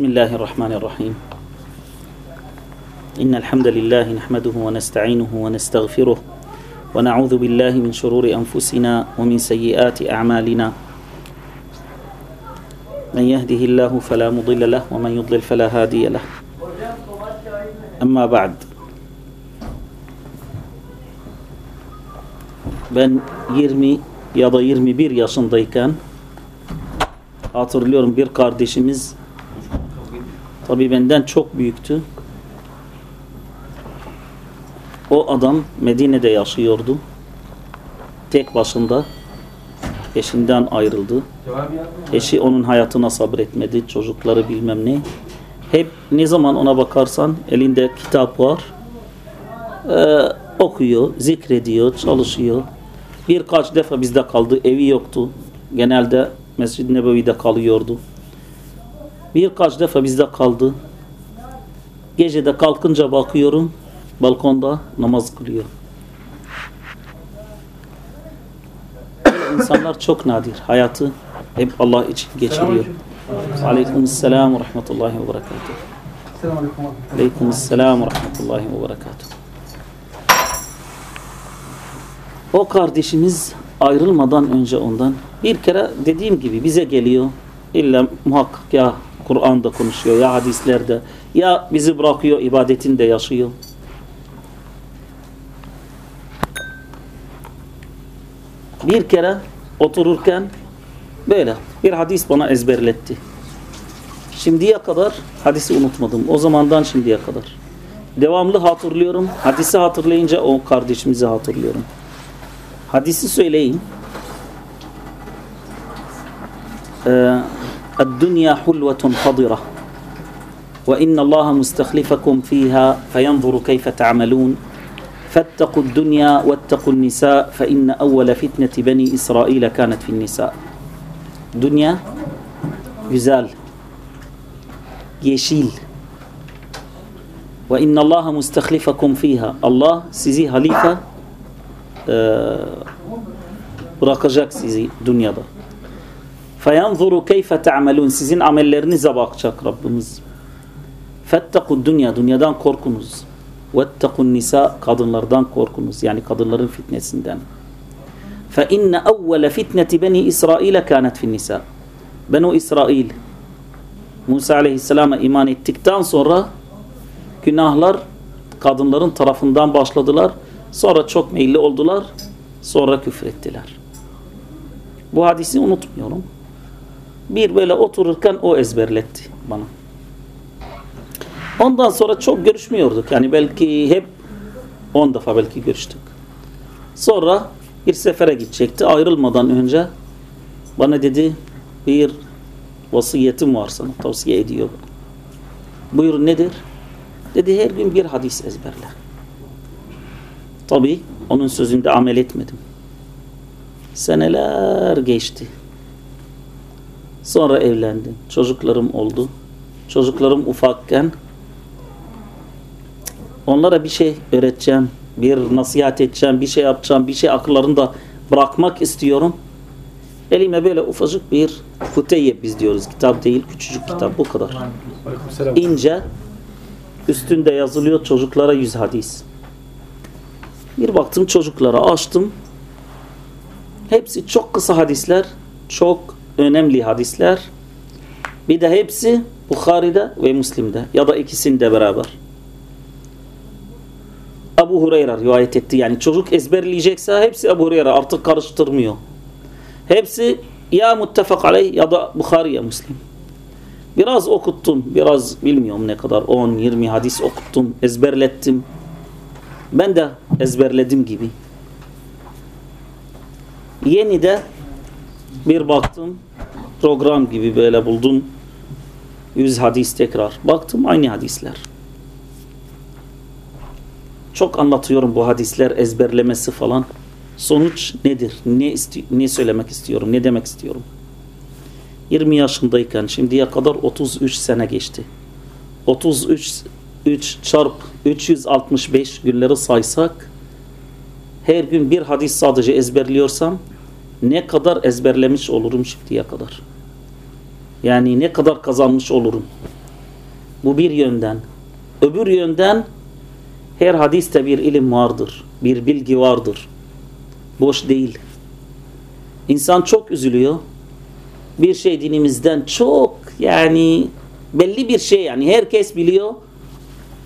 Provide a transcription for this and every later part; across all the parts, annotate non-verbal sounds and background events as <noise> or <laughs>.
بسم الله الرحمن الرحيم. إن الحمد لله نحمده ونستعينه ونستغفره ونعوذ بالله من شرور أنفسنا ومن سيئات أعمالنا. من يهده الله فلا مضل له ومن يضلل فلا هادي له. أما بعد. Ben 20 ya da 21 yaşındayken hatırlıyorum bir kardeşimiz tabi benden çok büyüktü. O adam Medine'de yaşıyordu. Tek başında eşinden ayrıldı. Eşi onun hayatına sabretmedi. Çocukları bilmem ne. Hep ne zaman ona bakarsan elinde kitap var. Ee, okuyor, zikrediyor, çalışıyor. Birkaç defa bizde kaldı. Evi yoktu. Genelde Mescid-i Nebevi'de kalıyordu. Birkaç defa bizde kaldı. Gecede kalkınca bakıyorum balkonda namaz kılıyor. Böyle insanlar çok nadir. Hayatı hep Allah için geçiriyor. Aleykümselam ve rahmetullahi ve berekatuhu. Aleykümselam ve rahmetullahi ve berekatuhu. O kardeşimiz ayrılmadan önce ondan bir kere dediğim gibi bize geliyor. İlla muhakkak ya Kur'an'da konuşuyor ya hadislerde ya bizi bırakıyor ibadetinde yaşıyor. Bir kere otururken böyle bir hadis bana ezberletti. Şimdiye kadar hadisi unutmadım. O zamandan şimdiye kadar. Devamlı hatırlıyorum. Hadisi hatırlayınca o kardeşimizi hatırlıyorum. Hadisi söyleyeyim. الدنيا حلوة خضرة وإن الله مستخلفكم فيها فينظر كيف تعملون فاتقوا الدنيا واتقوا النساء فإن أول فتنة بني إسرائيل كانت في النساء Dünya güzel. Ve inna Allaha mustahlifakum fiha. Allah sizi halife e, bırakacak sizi dünyada. Feyanzuru keyfe ta'melun. Sizin amellerinize bakacak Rabbimiz. Fettekud dünya. Dünyadan korkunuz. Vettekun nisa. Kadınlardan korkunuz. Yani kadınların fitnesinden. İnne evvele fitneti beni İsrail'e kânet fin nisa. Benu İsrail Musa aleyhisselama iman ettikten sonra günahlar kadınların tarafından başladılar. Sonra çok meyilli oldular. Sonra küfrettiler. Bu hadisi unutmuyorum. Bir böyle otururken o ezberletti bana. Ondan sonra çok görüşmüyorduk. Yani belki hep 10 defa belki görüştük. Sonra bir sefere gidecekti. Ayrılmadan önce bana dedi bir vasiyetim var sana tavsiye ediyor. Buyur nedir? Dedi her gün bir hadis ezberle. Tabi onun sözünde amel etmedim. Seneler geçti. Sonra evlendim. Çocuklarım oldu. Çocuklarım ufakken onlara bir şey öğreteceğim, bir nasihat edeceğim, bir şey yapacağım, bir şey akıllarında bırakmak istiyorum. Elime böyle ufacık bir kuteyyep biz diyoruz. Kitap değil, küçücük kitap. Bu kadar. İnce. Üstünde yazılıyor çocuklara yüz hadis. Bir baktım çocuklara açtım. Hepsi çok kısa hadisler. Çok önemli hadisler. Bir de hepsi Bukhari'de ve Müslim'de ya da ikisinde beraber. Abu Hureyre rivayet etti. Yani çocuk ezberleyecekse hepsi Abu Hureyre artık karıştırmıyor. Hepsi ya muttefak aleyh ya da Bukhari ya Müslim. Biraz okuttum. Biraz bilmiyorum ne kadar 10-20 hadis okuttum. Ezberlettim. Ben de ezberledim gibi. Yeni de bir baktım program gibi böyle buldum. 100 hadis tekrar. Baktım aynı hadisler. Çok anlatıyorum bu hadisler ezberlemesi falan. Sonuç nedir? Ne, ne söylemek istiyorum? Ne demek istiyorum? 20 yaşındayken şimdiye kadar 33 sene geçti. 33 3 çarp 365 günleri saysak her gün bir hadis sadece ezberliyorsam ne kadar ezberlemiş olurum şimdiye kadar. Yani ne kadar kazanmış olurum. Bu bir yönden. Öbür yönden her hadiste bir ilim vardır. Bir bilgi vardır. Boş değil. İnsan çok üzülüyor. Bir şey dinimizden çok yani belli bir şey yani herkes biliyor.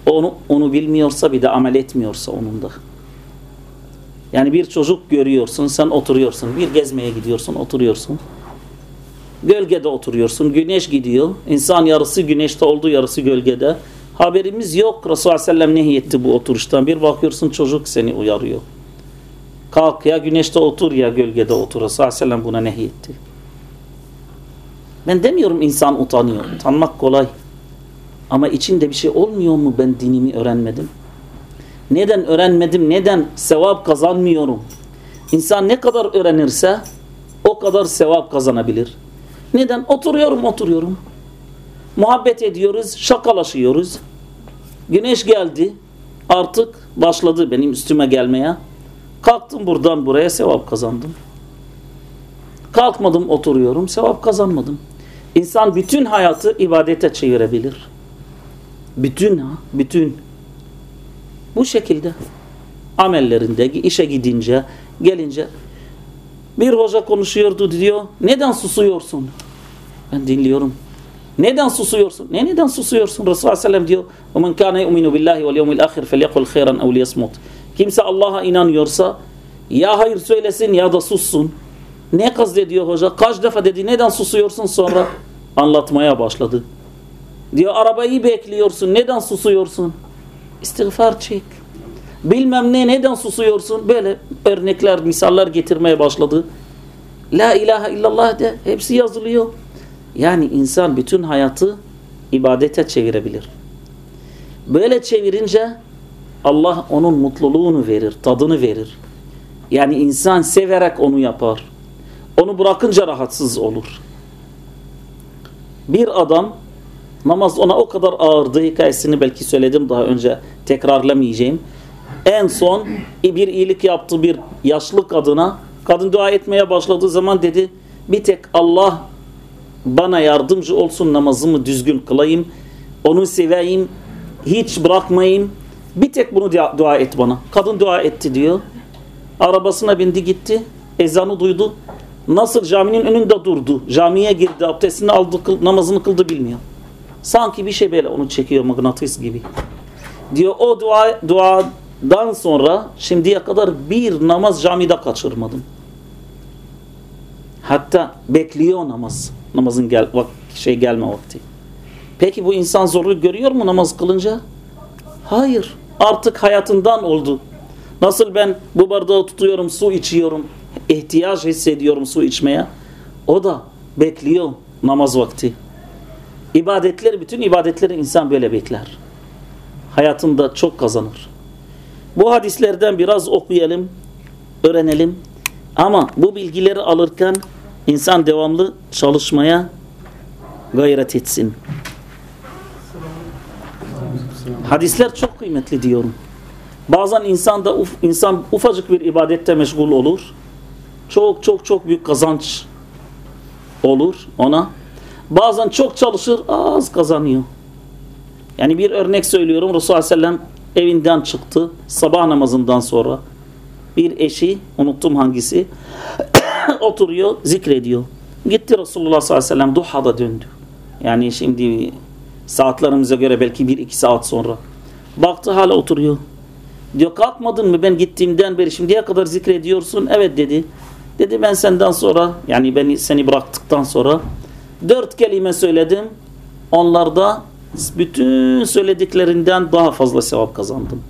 Onu, onu bilmiyorsa bir de amel etmiyorsa onun da. Yani bir çocuk görüyorsun, sen oturuyorsun. Bir gezmeye gidiyorsun, oturuyorsun. Gölgede oturuyorsun, güneş gidiyor. İnsan yarısı güneşte oldu, yarısı gölgede. Haberimiz yok. Resulullah Sellem nehyetti bu oturuştan. Bir bakıyorsun çocuk seni uyarıyor. Kalk ya güneşte otur ya gölgede otur. Resulullah Sellem buna nehyetti. Ben demiyorum insan utanıyor. Utanmak kolay. Ama içinde bir şey olmuyor mu ben dinimi öğrenmedim? Neden öğrenmedim? Neden sevap kazanmıyorum? İnsan ne kadar öğrenirse o kadar sevap kazanabilir. Neden? Oturuyorum oturuyorum. Muhabbet ediyoruz, şakalaşıyoruz. Güneş geldi. Artık başladı benim üstüme gelmeye. Kalktım buradan buraya sevap kazandım. Kalkmadım oturuyorum sevap kazanmadım. İnsan bütün hayatı ibadete çevirebilir. Bütün ha, bütün. Bu şekilde amellerinde işe gidince, gelince bir hoca konuşuyordu diyor. Neden susuyorsun? Ben dinliyorum. Neden susuyorsun? Ne neden susuyorsun? Resulullah sellem diyor. وَمَنْ كَانَ يُؤْمِنُ بِاللّٰهِ وَالْيَوْمِ الْآخِرِ فَلْيَقُلْ خَيْرًا اَوْ لِيَسْمُتْ Kimse Allah'a inanıyorsa ya hayır söylesin ya da sussun. Ne kastediyor hoca? Kaç defa dedi neden susuyorsun sonra <laughs> anlatmaya başladı. Diyor arabayı bekliyorsun neden susuyorsun? İstiğfar çek. Bilmem ne neden susuyorsun? Böyle örnekler, misaller getirmeye başladı. La ilahe illallah de hepsi yazılıyor. Yani insan bütün hayatı ibadete çevirebilir. Böyle çevirince Allah onun mutluluğunu verir, tadını verir. Yani insan severek onu yapar. Onu bırakınca rahatsız olur. Bir adam namaz ona o kadar ağırdı hikayesini belki söyledim daha önce tekrarlamayacağım. En son bir iyilik yaptı bir yaşlı kadına. Kadın dua etmeye başladığı zaman dedi bir tek Allah bana yardımcı olsun namazımı düzgün kılayım. Onu seveyim. Hiç bırakmayayım. Bir tek bunu dua et bana. Kadın dua etti diyor. Arabasına bindi gitti. Ezanı duydu. Nasıl caminin önünde durdu. Camiye girdi. Abdestini aldı. namazını kıldı bilmiyor. Sanki bir şey böyle onu çekiyor mıknatıs gibi. Diyor o dua, duadan sonra şimdiye kadar bir namaz camide kaçırmadım. Hatta bekliyor namaz. Namazın gel, vak şey gelme vakti. Peki bu insan zorluk görüyor mu namaz kılınca? Hayır. Artık hayatından oldu. Nasıl ben bu bardağı tutuyorum, su içiyorum, ihtiyaç hissediyorum su içmeye. O da bekliyor namaz vakti. İbadetler, bütün ibadetleri insan böyle bekler. Hayatında çok kazanır. Bu hadislerden biraz okuyalım, öğrenelim. Ama bu bilgileri alırken insan devamlı çalışmaya gayret etsin. Hadisler çok kıymetli diyorum. Bazen insan da uf, insan ufacık bir ibadette meşgul olur. Çok çok çok büyük kazanç olur ona. Bazen çok çalışır az kazanıyor. Yani bir örnek söylüyorum. Resulullah Sellem evinden çıktı sabah namazından sonra. Bir eşi unuttum hangisi <coughs> oturuyor zikrediyor. Gitti Resulullah sallallahu aleyhi ve duhada döndü. Yani şimdi saatlerimize göre belki bir iki saat sonra. Baktı hala oturuyor. Diyor kalkmadın mı ben gittiğimden beri şimdiye kadar zikrediyorsun. Evet dedi. Dedi ben senden sonra yani beni seni bıraktıktan sonra dört kelime söyledim. Onlarda bütün söylediklerinden daha fazla sevap kazandım.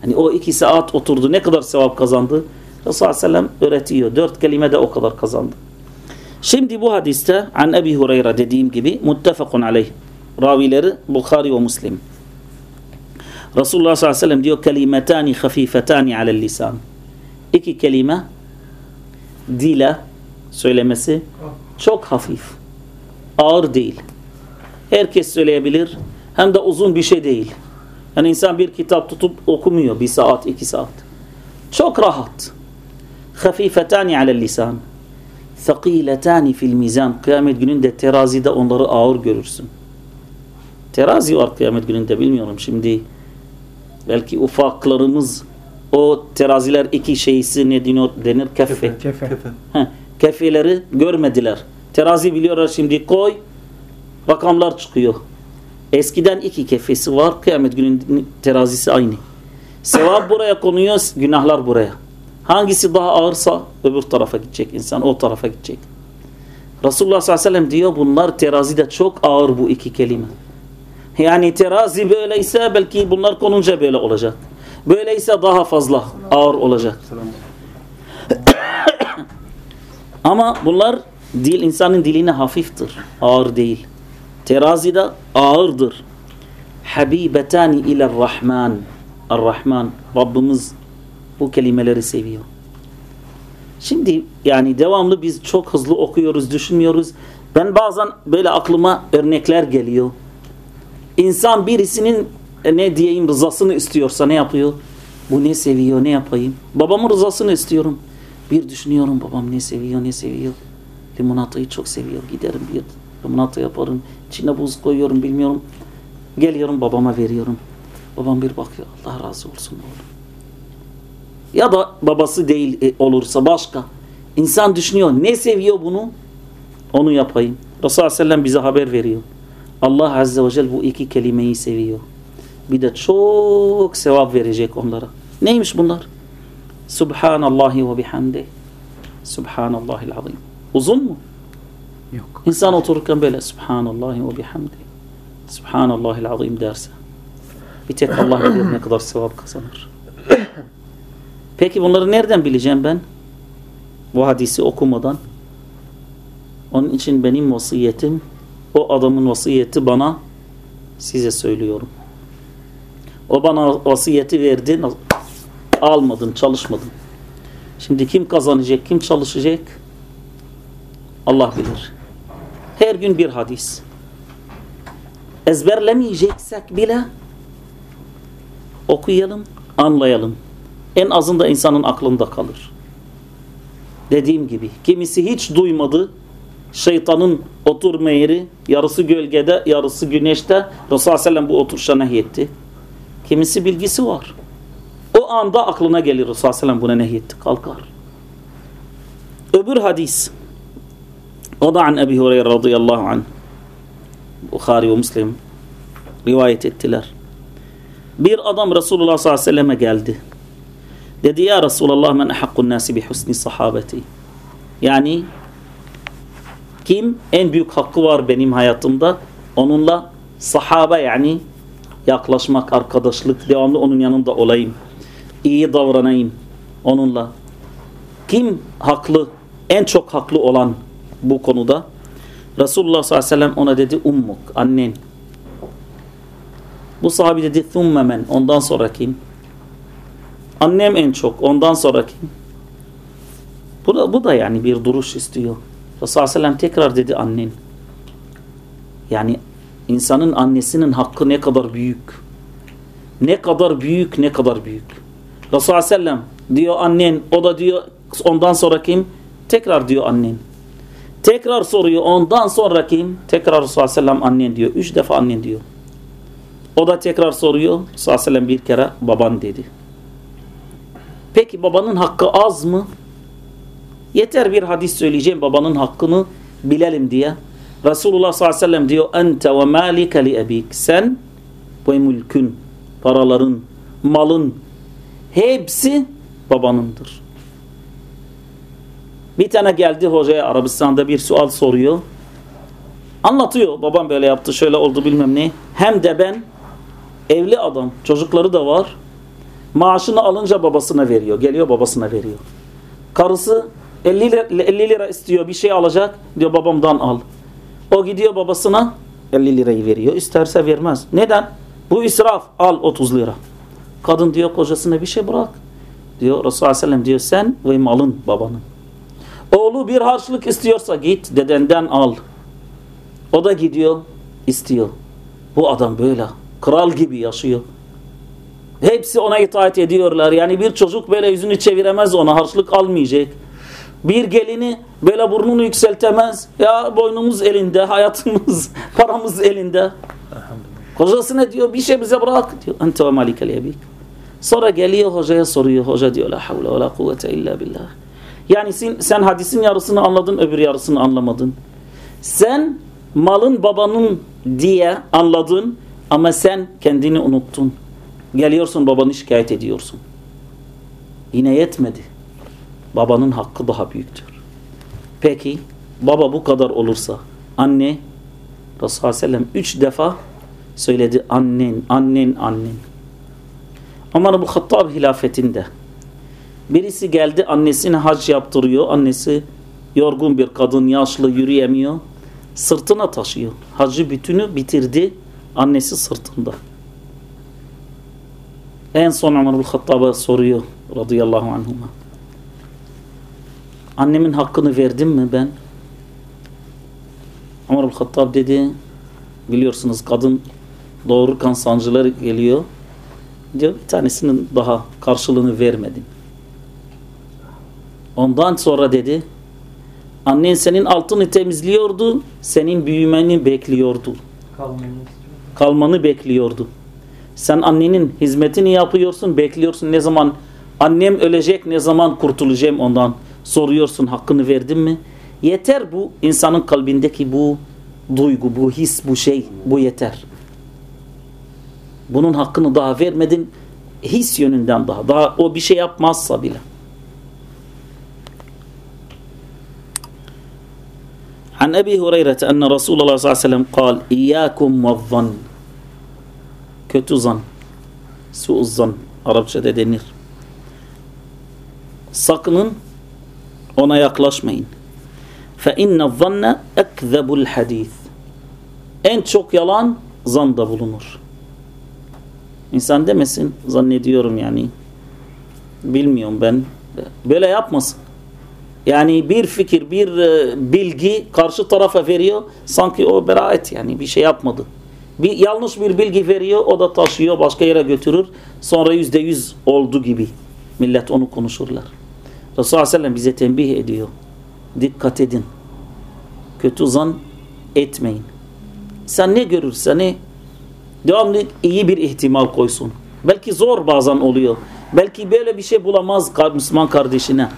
Hani o iki saat oturdu ne kadar sevap kazandı? Resulullah sellem öğretiyor. Dört kelime de o kadar kazandı. Şimdi bu hadiste an Ebi Hureyre dediğim gibi muttefakun aleyh. Ravileri Bukhari ve Müslim. Resulullah sallallahu aleyhi ve sellem diyor kelimetani hafifetani alel lisan. İki kelime dile söylemesi çok hafif. Ağır değil. Herkes söyleyebilir. Hem de uzun bir şey değil. Yani insan bir kitap tutup okumuyor bir saat, iki saat. Çok rahat. Hafifetani alel lisan. Thakiletani fil mizan. Kıyamet gününde terazide onları ağır görürsün. Terazi var kıyamet gününde bilmiyorum şimdi. Belki ufaklarımız o teraziler iki şeysi ne denir, denir kefe. Kefe. Heh, kefeleri görmediler. Terazi biliyorlar şimdi koy rakamlar çıkıyor. Eskiden iki kefesi var. Kıyamet günün terazisi aynı. Sevap <laughs> buraya konuyor, günahlar buraya. Hangisi daha ağırsa öbür tarafa gidecek insan, o tarafa gidecek. Resulullah sallallahu aleyhi ve sellem diyor bunlar terazide çok ağır bu iki kelime. Yani terazi böyleyse belki bunlar konunca böyle olacak. Böyleyse daha fazla ağır olacak. <coughs> Ama bunlar dil insanın diline hafiftir. Ağır değil. Terazi de ağırdır. Habibetani ile Rahman. Ar-Rahman. Rabbimiz bu kelimeleri seviyor. Şimdi yani devamlı biz çok hızlı okuyoruz, düşünmüyoruz. Ben bazen böyle aklıma örnekler geliyor. İnsan birisinin e, ne diyeyim rızasını istiyorsa ne yapıyor? Bu ne seviyor, ne yapayım? Babamın rızasını istiyorum. Bir düşünüyorum babam ne seviyor, ne seviyor. Limonatayı çok seviyor. Giderim bir limonata yaparım. İçine buz koyuyorum bilmiyorum. Geliyorum babama veriyorum. Babam bir bakıyor. Allah razı olsun oğlum. Ya da babası değil e, olursa başka. İnsan düşünüyor. Ne seviyor bunu? Onu yapayım. Resulullah Sellem bize haber veriyor. Allah Azze ve Celle bu iki kelimeyi seviyor. Bir de çok sevap verecek onlara. Neymiş bunlar? Subhanallahi ve bihamdi. Subhanallahil azim. Uzun mu? Yok. İnsan otururken böyle Subhanallahi ve bihamdi. Subhanallahil azim derse. Bir tek Allah bilir ne kadar sevap kazanır. Peki bunları nereden bileceğim ben? Bu hadisi okumadan. Onun için benim vasiyetim o adamın vasiyeti bana size söylüyorum. O bana vasiyeti verdi almadım, çalışmadım. Şimdi kim kazanacak, kim çalışacak? Allah bilir. Her gün bir hadis. Ezberlemeyeceksek bile okuyalım, anlayalım. En azında insanın aklında kalır. Dediğim gibi kimisi hiç duymadı. Şeytanın oturma yeri yarısı gölgede, yarısı güneşte. Resulullah Sellem bu oturuşa nehyetti. Kimisi bilgisi var. O anda aklına gelir Resulullah Sellem buna nehyetti. Kalkar. Öbür hadis. O da an Ebi Hureyre radıyallahu anh. Bukhari ve Müslim rivayet ettiler. Bir adam Resulullah sallallahu aleyhi ve selleme geldi. Dedi ya Resulallah men hakkun nasi bi husni sahabeti. Yani kim en büyük hakkı var benim hayatımda onunla sahaba yani yaklaşmak, arkadaşlık, devamlı onun yanında olayım. iyi davranayım onunla. Kim haklı, en çok haklı olan bu konuda? Resulullah sallallahu aleyhi ve sellem ona dedi ummuk, annen. Bu sahabi dedi thumme ondan sonra kim? Annem en çok, ondan sonra kim? Bu da, bu da yani bir duruş istiyor. Resulullah sallallahu aleyhi ve sellem tekrar dedi annen. Yani insanın annesinin hakkı ne kadar büyük. Ne kadar büyük, ne kadar büyük. Resulullah sellem diyor annen, o da diyor ondan sonra kim? Tekrar diyor annen. Tekrar soruyor ondan sonra kim? Tekrar Resulullah sellem annen diyor. Üç defa annen diyor. O da tekrar soruyor. Resulullah sellem bir kere baban dedi. Peki babanın hakkı az mı? Yeter bir hadis söyleyeceğim babanın hakkını bilelim diye. Resulullah sallallahu aleyhi ve sellem diyor ente ve malike li ebik. Sen ve mülkün, paraların, malın hepsi babanındır. Bir tane geldi hocaya Arabistan'da bir sual soruyor. Anlatıyor. Babam böyle yaptı, şöyle oldu bilmem ne. Hem de ben evli adam, çocukları da var. Maaşını alınca babasına veriyor. Geliyor babasına veriyor. Karısı 50 lira, 50 lira istiyor bir şey alacak. Diyor babamdan al. O gidiyor babasına 50 lirayı veriyor. İsterse vermez. Neden? Bu israf. Al 30 lira. Kadın diyor kocasına bir şey bırak. Diyor Resulullah Sellem diyor sen ve malın babanın. Oğlu bir harçlık istiyorsa git dedenden al. O da gidiyor istiyor. Bu adam böyle kral gibi yaşıyor. Hepsi ona itaat ediyorlar. Yani bir çocuk böyle yüzünü çeviremez ona harçlık almayacak. Bir gelini böyle burnunu yükseltemez. Ya boynumuz elinde, hayatımız, <laughs> paramız elinde. Kocasına diyor bir şey bize bırak diyor. Ente ve malikel yebik. Sonra geliyor hocaya soruyor. Hoca diyor la havle ve la kuvvete illa billah. Yani sen, sen hadisin yarısını anladın öbür yarısını anlamadın. Sen malın babanın diye anladın ama sen kendini unuttun. Geliyorsun babanı şikayet ediyorsun. Yine yetmedi. Babanın hakkı daha büyüktür. Peki baba bu kadar olursa anne Resulullah Sellem üç defa söyledi annen, annen, annen. Ömer bu Hattab hilafetinde birisi geldi annesine hac yaptırıyor. Annesi yorgun bir kadın, yaşlı, yürüyemiyor. Sırtına taşıyor. Hacı bütünü bitirdi. Annesi sırtında. En son Ömer bu Hattab'a soruyor radıyallahu anhuma. Annemin hakkını verdim mi ben? Ömer bu Hattab dedi biliyorsunuz kadın doğururken sancıları geliyor. Diyor bir tanesinin daha karşılığını vermedin. Ondan sonra dedi annen senin altını temizliyordu, senin büyümeni bekliyordu. Kalmanı bekliyordu. Sen annenin hizmetini yapıyorsun, bekliyorsun ne zaman annem ölecek, ne zaman kurtulacağım ondan. Soruyorsun hakkını verdim mi? Yeter bu insanın kalbindeki bu duygu, bu his, bu şey, bu yeter. Bunun hakkını daha vermedin his yönünden daha. Daha o bir şey yapmazsa bile. An Ebi Hureyre enne Resulullah sallallahu aleyhi ve sellem kal İyyâkum vezzan kötü zan suuz zan Arapçada denir. Sakının ona yaklaşmayın. Fe inne zanne ekzebul hadis. En çok yalan zanda bulunur. İnsan demesin zannediyorum yani. Bilmiyorum ben. Böyle yapmasın. Yani bir fikir, bir e, bilgi karşı tarafa veriyor. Sanki o beraat yani bir şey yapmadı. Bir yanlış bir bilgi veriyor, o da taşıyor, başka yere götürür. Sonra yüzde yüz oldu gibi. Millet onu konuşurlar. Resulullah Aleyhisselam bize tembih ediyor. Dikkat edin. Kötü zan etmeyin. Sen ne görürsen ne devamlı iyi bir ihtimal koysun. Belki zor bazen oluyor. Belki böyle bir şey bulamaz Müslüman kardeşine.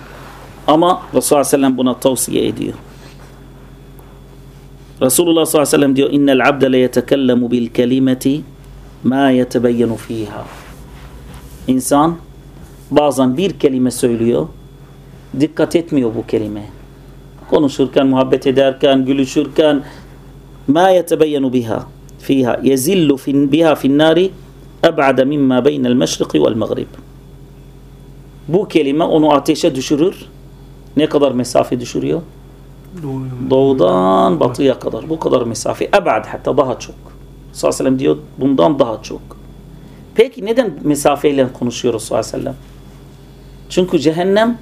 Ama Resulullah Aleyhisselam buna tavsiye ediyor. Resulullah sallallahu aleyhi ve sellem diyor innel abde le yetekellemu bil kelimeti ma yetebeyyenu fiha. İnsan bazen bir kelime söylüyor. Dikkat etmiyor bu kelimeye. Konuşurken, muhabbet ederken, gülüşürken ma yetebeyyenu biha fiha yezillu fin, biha fin nari eb'ade mimma beynel meşriki vel mağrib. Bu kelime onu ateşe düşürür. Ne kadar mesafe düşürüyor? Doğudan batıya kadar. Bu kadar mesafe. Ebad hatta daha çok. Sallallahu aleyhi diyor bundan daha çok. Peki neden mesafeyle konuşuyoruz sallallahu aleyhi ve sellem? Çünkü cehennem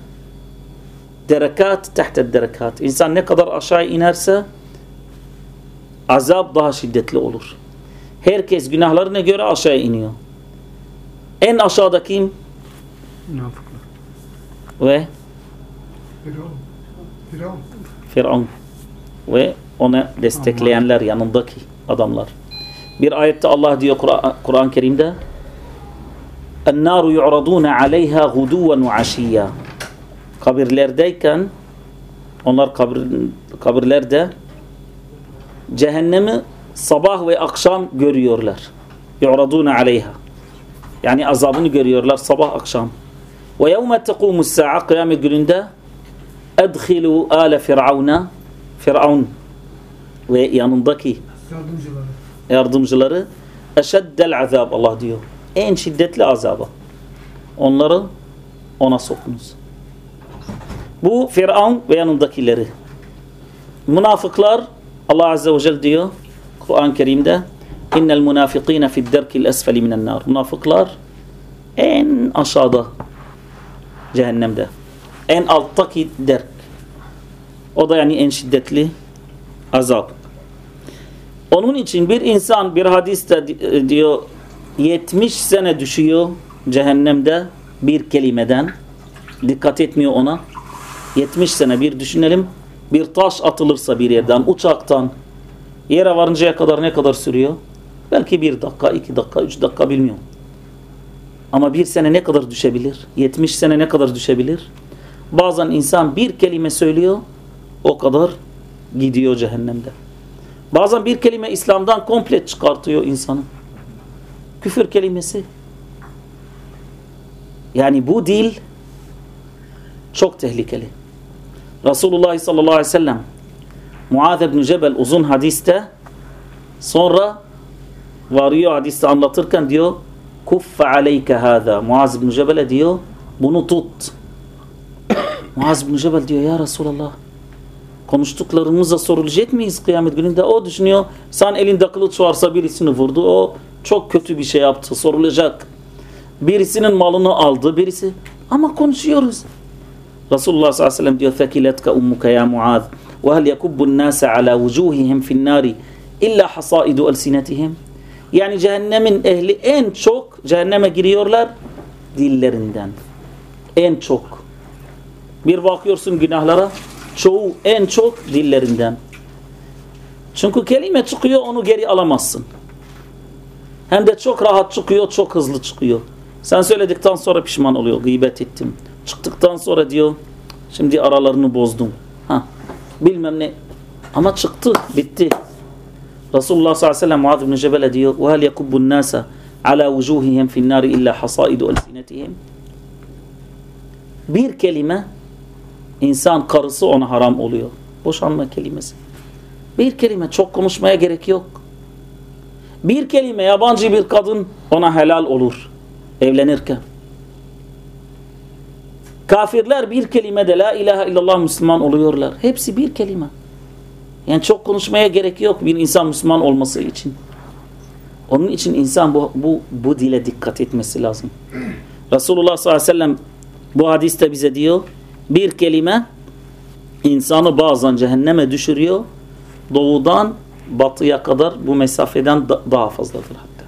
derekat tahta derekat. İnsan ne kadar aşağı inerse azap daha şiddetli olur. Herkes günahlarına göre aşağı iniyor. En aşağıda kim? Münafıklar. Ve Firavun. Firavun. Firavun ve ona destekleyenler yanındaki adamlar. Bir ayette Allah diyor Kur'an-ı Kerim'de اَنَّارُ يُعْرَضُونَ عَلَيْهَا غُدُوًا وَعَشِيًّا Kabirlerdeyken onlar kabir, kabirlerde cehennemi sabah ve akşam görüyorlar. يُعْرَضُونَ عَلَيْهَا Yani azabını görüyorlar sabah akşam. وَيَوْمَ تَقُومُ السَّاعَ Kıyamet gününde edhilu ale firavuna Firavun ve yanındaki Yardımcıları. yardımcıları eşeddel azab Allah diyor. En şiddetli azaba. Onları ona sokunuz. Bu Firavun ve yanındakileri. Münafıklar Allah Azze ve Celle diyor Kur'an-ı Kerim'de innel münafikine fid derkil esfeli minen nar. Münafıklar en aşağıda cehennemde en alttaki derk. O da yani en şiddetli azap. Onun için bir insan bir hadiste diyor 70 sene düşüyor cehennemde bir kelimeden. Dikkat etmiyor ona. 70 sene bir düşünelim. Bir taş atılırsa bir yerden, uçaktan yere varıncaya kadar ne kadar sürüyor? Belki bir dakika, iki dakika, üç dakika bilmiyorum. Ama bir sene ne kadar düşebilir? 70 sene ne kadar düşebilir? Bazen insan bir kelime söylüyor, o kadar gidiyor cehennemde. Bazen bir kelime İslam'dan komple çıkartıyor insanı. Küfür kelimesi. Yani bu dil çok tehlikeli. Resulullah sallallahu aleyhi ve sellem Muaz ibn Cebel uzun hadiste sonra varıyor hadiste anlatırken diyor kuffe aleyke hâzâ Muaz ibn Cebel'e diyor bunu tut. Muaz ibn Cebel diyor ya Resulallah konuştuklarımıza sorulacak mıyız kıyamet gününde? O düşünüyor sen elinde kılıç varsa birisini vurdu o çok kötü bir şey yaptı sorulacak. Birisinin malını aldı birisi ama konuşuyoruz. Resulullah sallallahu aleyhi ve sellem diyor fekiletka ummuka ya Muaz ve hel yekubbu nase ala vucuhihim finnari illa hasaidu elsinetihim yani cehennemin ehli en çok cehenneme giriyorlar dillerinden. En çok. Bir bakıyorsun günahlara çoğu en çok dillerinden. Çünkü kelime çıkıyor onu geri alamazsın. Hem de çok rahat çıkıyor, çok hızlı çıkıyor. Sen söyledikten sonra pişman oluyor. Gıybet ettim. Çıktıktan sonra diyor şimdi aralarını bozdum. Ha, bilmem ne. Ama çıktı, bitti. Resulullah sallallahu aleyhi ve sellem Muaz bin Cebel'e diyor وَهَلْ يَكُبُّ النَّاسَ عَلَى وُجُوهِهِمْ فِي النَّارِ إِلَّا حَصَائِدُ أَلْسِنَتِهِمْ Bir kelime insan karısı ona haram oluyor. Boşanma kelimesi. Bir kelime çok konuşmaya gerek yok. Bir kelime yabancı bir kadın ona helal olur evlenirken. Kafirler bir kelimede la ilahe illallah Müslüman oluyorlar. Hepsi bir kelime. Yani çok konuşmaya gerek yok bir insan Müslüman olması için. Onun için insan bu, bu, bu dile dikkat etmesi lazım. Resulullah sallallahu aleyhi ve sellem bu hadiste bize diyor bir kelime insanı bazen cehenneme düşürüyor. Doğudan batıya kadar bu mesafeden da daha fazladır hatta.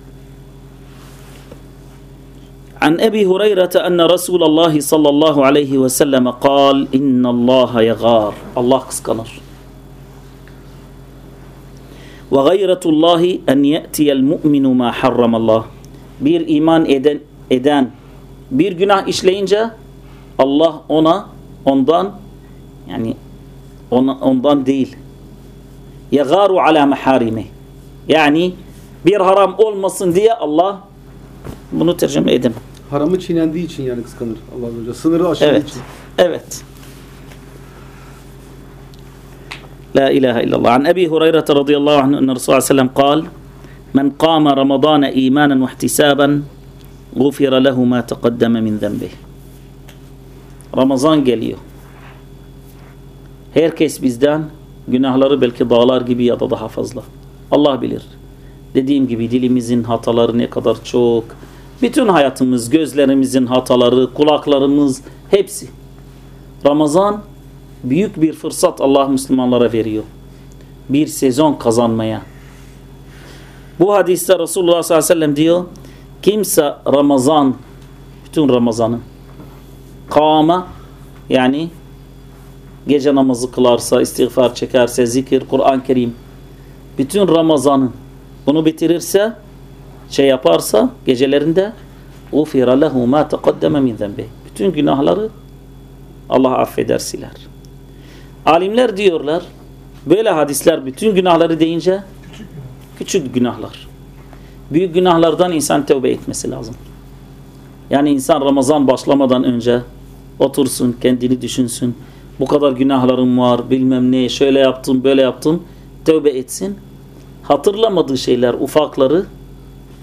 An Ebi Hureyre'te enne Resulullah sallallahu aleyhi ve selleme kal innallaha yegar. Allah kıskanır. Ve gayretullahi en ye'tiyel mu'minu ma harramallah. Bir iman eden, eden bir günah işleyince Allah ona ondan yani ona, ondan değil. Yegaru ala maharimi. Yani bir haram olmasın diye Allah bunu tercüme edin. Haramı çiğnendiği için yani kıskanır Allah Azze Sınırı aşırı evet. için. Evet. La ilahe illallah. An Ebi Hureyre radıyallahu anh enne Resulullah sellem kal Men kâme Ramazâne îmânen ve ihtisâben gufira lehu mâ teqaddeme min zembih. Ramazan geliyor. Herkes bizden günahları belki dağlar gibi ya da daha fazla. Allah bilir. Dediğim gibi dilimizin hataları ne kadar çok. Bütün hayatımız, gözlerimizin hataları, kulaklarımız hepsi. Ramazan büyük bir fırsat Allah Müslümanlara veriyor. Bir sezon kazanmaya. Bu hadiste Resulullah sallallahu aleyhi ve sellem diyor kimse Ramazan bütün Ramazan'ı kama yani gece namazı kılarsa, istiğfar çekerse, zikir, Kur'an-ı Kerim bütün Ramazan'ı bunu bitirirse şey yaparsa gecelerinde ufira lehu ma taqaddama min zenbi. Bütün günahları Allah affeder siler. Alimler diyorlar böyle hadisler bütün günahları deyince küçük günahlar. Büyük günahlardan insan tövbe etmesi lazım. Yani insan Ramazan başlamadan önce otursun, kendini düşünsün. Bu kadar günahlarım var, bilmem ne, şöyle yaptım, böyle yaptım. Tövbe etsin. Hatırlamadığı şeyler, ufakları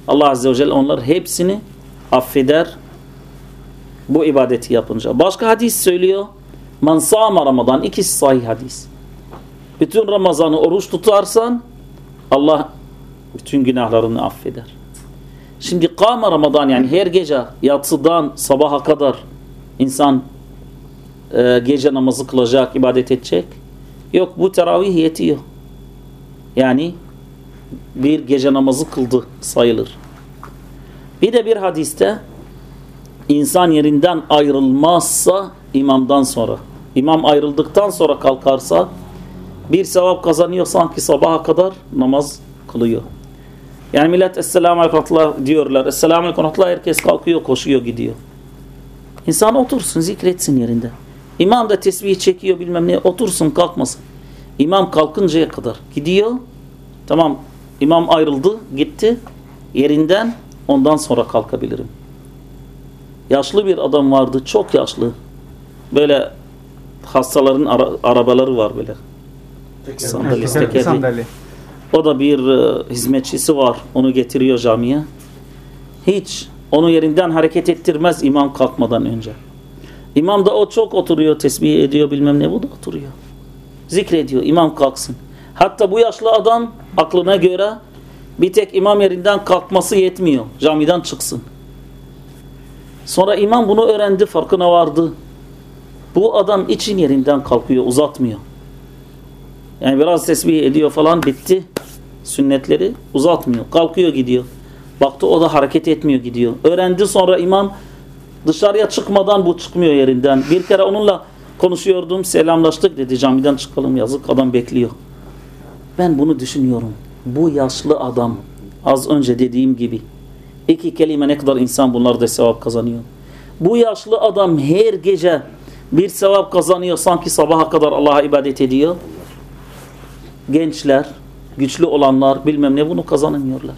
Allah Azze ve Celle onlar hepsini affeder bu ibadeti yapınca. Başka hadis söylüyor. Man sâma Ramazan. ikisi sahih hadis. Bütün Ramazan'ı oruç tutarsan Allah bütün günahlarını affeder. Şimdi kâma Ramazan yani her gece yatsıdan sabaha kadar insan e, gece namazı kılacak, ibadet edecek. Yok bu teravih yetiyor. Yani bir gece namazı kıldı sayılır. Bir de bir hadiste insan yerinden ayrılmazsa imamdan sonra, imam ayrıldıktan sonra kalkarsa bir sevap kazanıyor sanki sabaha kadar namaz kılıyor. Yani millet Esselamu Aleyküm diyorlar. Esselamu Aleyküm herkes kalkıyor koşuyor gidiyor. İnsan otursun zikretsin yerinde. İmam da tesbih çekiyor bilmem ne otursun kalkmasın. İmam kalkıncaya kadar gidiyor. Tamam imam ayrıldı gitti yerinden ondan sonra kalkabilirim. Yaşlı bir adam vardı çok yaşlı. Böyle hastaların ara, arabaları var böyle. Sandalyesi Tekerlekli tekerli. sandalye. O da bir e, hizmetçisi var. Onu getiriyor camiye. Hiç onu yerinden hareket ettirmez imam kalkmadan önce. İmam da o çok oturuyor, tesbih ediyor bilmem ne. Bu da oturuyor. Zikrediyor. imam kalksın. Hatta bu yaşlı adam aklına göre bir tek imam yerinden kalkması yetmiyor. Camiden çıksın. Sonra imam bunu öğrendi, farkına vardı. Bu adam için yerinden kalkıyor, uzatmıyor. Yani biraz tesbih ediyor falan bitti. Sünnetleri uzatmıyor. Kalkıyor gidiyor. Baktı o da hareket etmiyor gidiyor. Öğrendi sonra imam dışarıya çıkmadan bu çıkmıyor yerinden. Bir kere onunla konuşuyordum selamlaştık dedi camiden çıkalım yazık adam bekliyor. Ben bunu düşünüyorum. Bu yaşlı adam az önce dediğim gibi iki kelime ne kadar insan bunlar da sevap kazanıyor. Bu yaşlı adam her gece bir sevap kazanıyor sanki sabaha kadar Allah'a ibadet ediyor. Gençler, güçlü olanlar bilmem ne bunu kazanamıyorlar.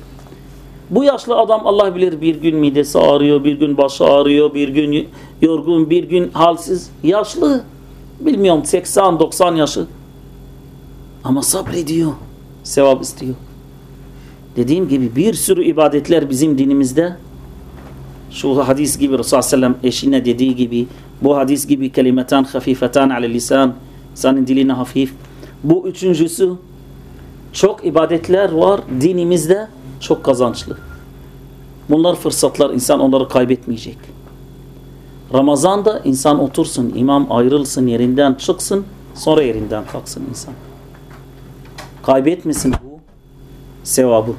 Bu yaşlı adam Allah bilir bir gün midesi ağrıyor, bir gün başı ağrıyor, bir gün yorgun, bir gün halsiz. Yaşlı. Bilmiyorum 80-90 yaşı. Ama sabrediyor. Sevap istiyor. Dediğim gibi bir sürü ibadetler bizim dinimizde şu hadis gibi Resulullah Sellem eşine dediği gibi bu hadis gibi kelimetan hafifetan ale lisan senin diline hafif. Bu üçüncüsü çok ibadetler var dinimizde çok kazançlı. Bunlar fırsatlar insan onları kaybetmeyecek. Ramazan'da insan otursun, imam ayrılsın, yerinden çıksın, sonra yerinden kalksın insan. Kaybetmesin bu sevabı.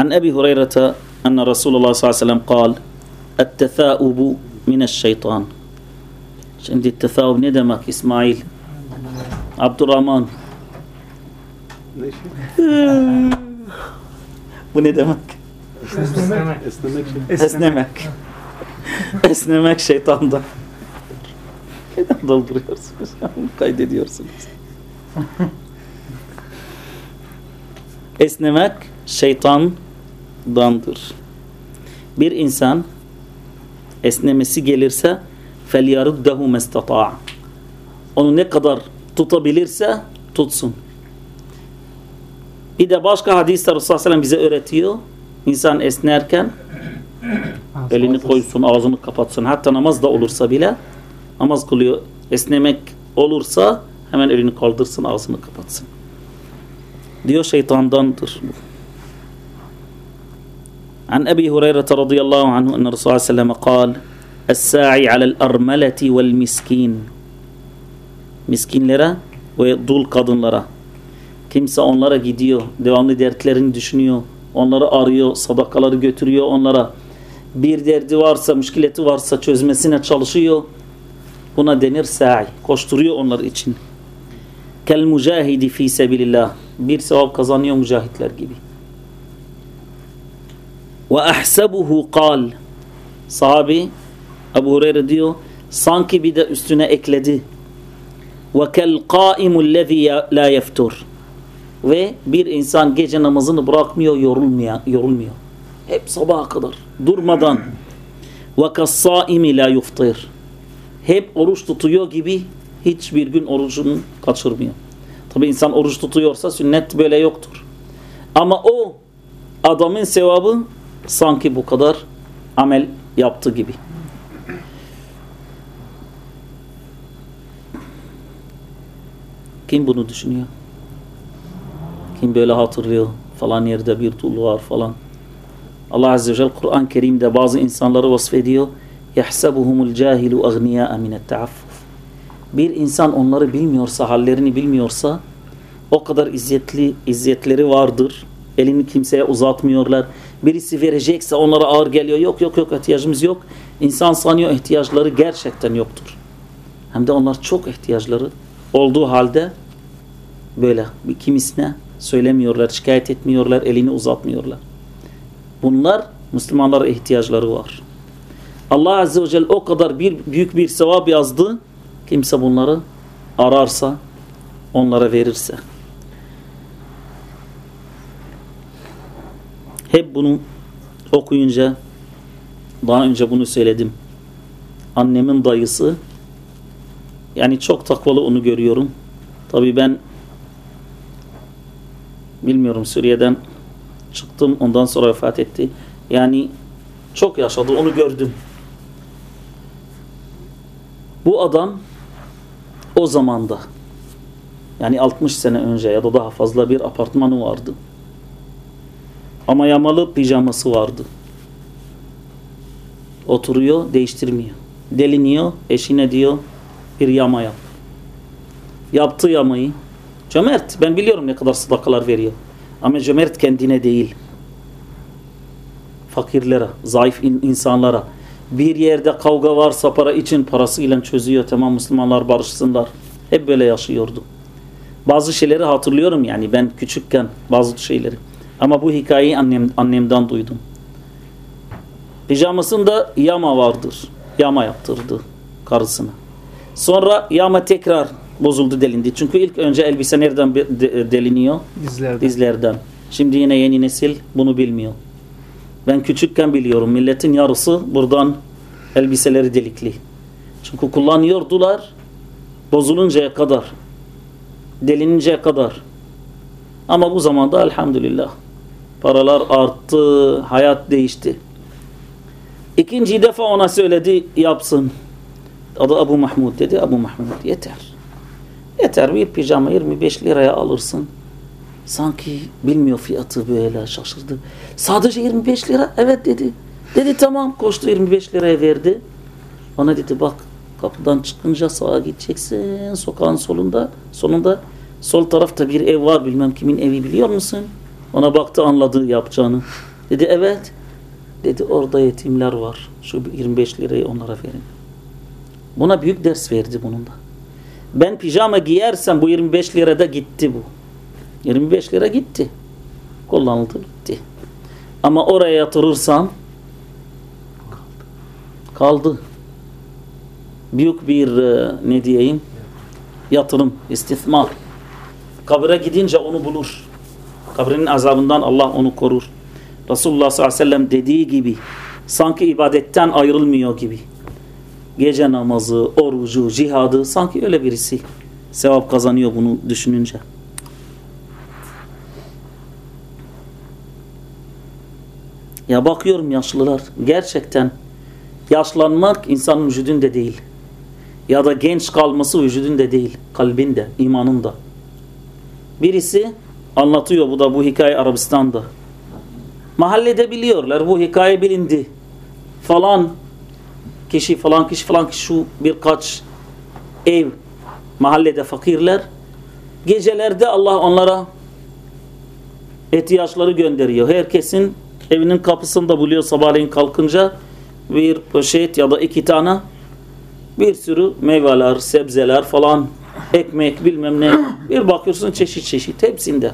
عن أبي هريرة أن رسول الله صلى الله عليه وسلم قال التثاؤب من الشيطان Şimdi tefavv ne demek İsmail? Abdurrahman. <laughs> Bu ne demek? Esnemek. Esnemek. Şey. Esnemek, Esnemek şeytanda. Neden dolduruyorsunuz? <laughs> Kaydediyorsunuz. Esnemek şeytandandır. Bir insan esnemesi gelirse فَلْيَرُدَّهُ مَسْتَطَاعَ Onu ne kadar tutabilirse tutsun. Bir de başka hadiste Resulullah Aleyhisselam bize öğretiyor. İnsan esnerken elini koysun, ağzını kapatsın. Hatta namaz da olursa bile namaz kılıyor. Esnemek olursa hemen elini kaldırsın, ağzını kapatsın. Diyor şeytandandır bu. عن أبي هريرة رضي الله عنه أن الرسول صلى الله عليه Es-sa'i alel armeleti vel miskin. Miskinlere ve dul kadınlara. Kimse onlara gidiyor, devamlı dertlerini düşünüyor, onları arıyor, sadakaları götürüyor onlara. Bir derdi varsa, müşkileti varsa çözmesine çalışıyor. Buna denir sa'i. Koşturuyor onlar için. Kel mücahidi fi sebilillah. Bir sevap kazanıyor mücahitler gibi. Ve ahsebuhu kal. Sahabi Ebu Hureyre diyor sanki bir de üstüne ekledi. ve kel qaimu lezi la yeftur ve bir insan gece namazını bırakmıyor yorulmuyor yorulmuyor. Hep sabaha kadar durmadan. ve kassaimi la yuftir hep oruç tutuyor gibi hiçbir gün orucunu kaçırmıyor. Tabi insan oruç tutuyorsa sünnet böyle yoktur. Ama o adamın sevabı sanki bu kadar amel yaptı gibi Kim bunu düşünüyor? Kim böyle hatırlıyor? Falan yerde bir dul var falan. Allah Azze ve Celle Kur'an-ı Kerim'de bazı insanları vasfediyor. يَحْسَبُهُمُ الْجَاهِلُ اَغْنِيَاءَ مِنَ التَّعَفُّفِ Bir insan onları bilmiyorsa, hallerini bilmiyorsa o kadar izzetli, izzetleri vardır. Elini kimseye uzatmıyorlar. Birisi verecekse onlara ağır geliyor. Yok yok yok ihtiyacımız yok. İnsan sanıyor ihtiyaçları gerçekten yoktur. Hem de onlar çok ihtiyaçları olduğu halde böyle bir kimisine söylemiyorlar, şikayet etmiyorlar, elini uzatmıyorlar. Bunlar Müslümanlara ihtiyaçları var. Allah Azze ve Celle o kadar bir büyük bir sevap yazdı. Kimse bunları ararsa, onlara verirse. Hep bunu okuyunca daha önce bunu söyledim. Annemin dayısı yani çok takvalı onu görüyorum. Tabii ben bilmiyorum Suriye'den çıktım ondan sonra vefat etti. Yani çok yaşadı onu gördüm. Bu adam o zamanda yani 60 sene önce ya da daha fazla bir apartmanı vardı. Ama yamalı pijaması vardı. Oturuyor, değiştirmiyor. Deliniyor, eşine diyor bir yama yap. Yaptı yamayı. Cömert, ben biliyorum ne kadar sadakalar veriyor. Ama cömert kendine değil. Fakirlere, zayıf insanlara. Bir yerde kavga varsa para için parasıyla çözüyor. Tamam Müslümanlar barışsınlar. Hep böyle yaşıyordu. Bazı şeyleri hatırlıyorum yani ben küçükken bazı şeyleri. Ama bu hikayeyi annem, annemden duydum. Pijamasında yama vardır. Yama yaptırdı karısına. Sonra yama tekrar bozuldu delindi. Çünkü ilk önce elbise nereden deliniyor? Dizlerden. Dizlerden. Şimdi yine yeni nesil bunu bilmiyor. Ben küçükken biliyorum milletin yarısı buradan elbiseleri delikli. Çünkü kullanıyordular bozuluncaya kadar. Delininceye kadar. Ama bu zamanda elhamdülillah paralar arttı, hayat değişti. İkinci defa ona söyledi yapsın. Adı Abu Mahmud dedi. Abu Mahmud yeter. Yeter bir pijama 25 liraya alırsın. Sanki bilmiyor fiyatı böyle şaşırdı. Sadece 25 lira evet dedi. Dedi tamam koştu 25 liraya verdi. Ona dedi bak kapıdan çıkınca sağa gideceksin sokağın solunda sonunda sol tarafta bir ev var bilmem kimin evi biliyor musun? Ona baktı anladı yapacağını. Dedi evet. Dedi orada yetimler var. Şu 25 lirayı onlara verin. Buna büyük ders verdi bunun da. Ben pijama giyersem bu 25 lirada gitti bu. 25 lira gitti. Kullanıldı gitti. Ama oraya yatırırsam kaldı. Büyük bir e, ne diyeyim yatırım, istismar. Kabire gidince onu bulur. Kabrinin azabından Allah onu korur. Resulullah sallallahu aleyhi ve sellem dediği gibi sanki ibadetten ayrılmıyor gibi. Gece namazı, orucu, cihadı sanki öyle birisi sevap kazanıyor bunu düşününce. Ya bakıyorum yaşlılar gerçekten yaşlanmak insanın vücudunda değil. Ya da genç kalması vücudunda değil. Kalbinde, imanında. Birisi anlatıyor bu da bu hikaye Arabistan'da. Mahallede biliyorlar bu hikaye bilindi. Falan kişi falan kişi falan kişi şu birkaç ev mahallede fakirler. Gecelerde Allah onlara ihtiyaçları gönderiyor. Herkesin evinin kapısında buluyor sabahleyin kalkınca bir poşet ya da iki tane bir sürü meyveler, sebzeler falan ekmek bilmem ne bir bakıyorsun çeşit çeşit hepsinde.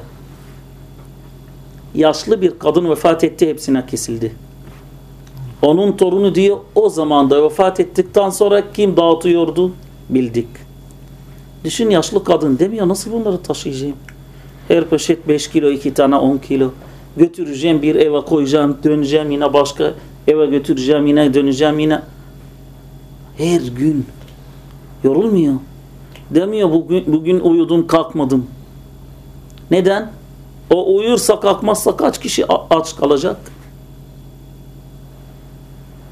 Yaşlı bir kadın vefat etti hepsine kesildi. Onun torunu diyor o zaman da vefat ettikten sonra kim dağıtıyordu bildik. Düşün yaşlı kadın demiyor nasıl bunları taşıyacağım? Her poşet 5 kilo 2 tane 10 kilo götüreceğim bir eve koyacağım döneceğim yine başka eve götüreceğim yine döneceğim yine her gün yorulmuyor. Demiyor bugün, bugün uyudum kalkmadım. Neden? O uyursa kalkmazsa kaç kişi aç kalacak?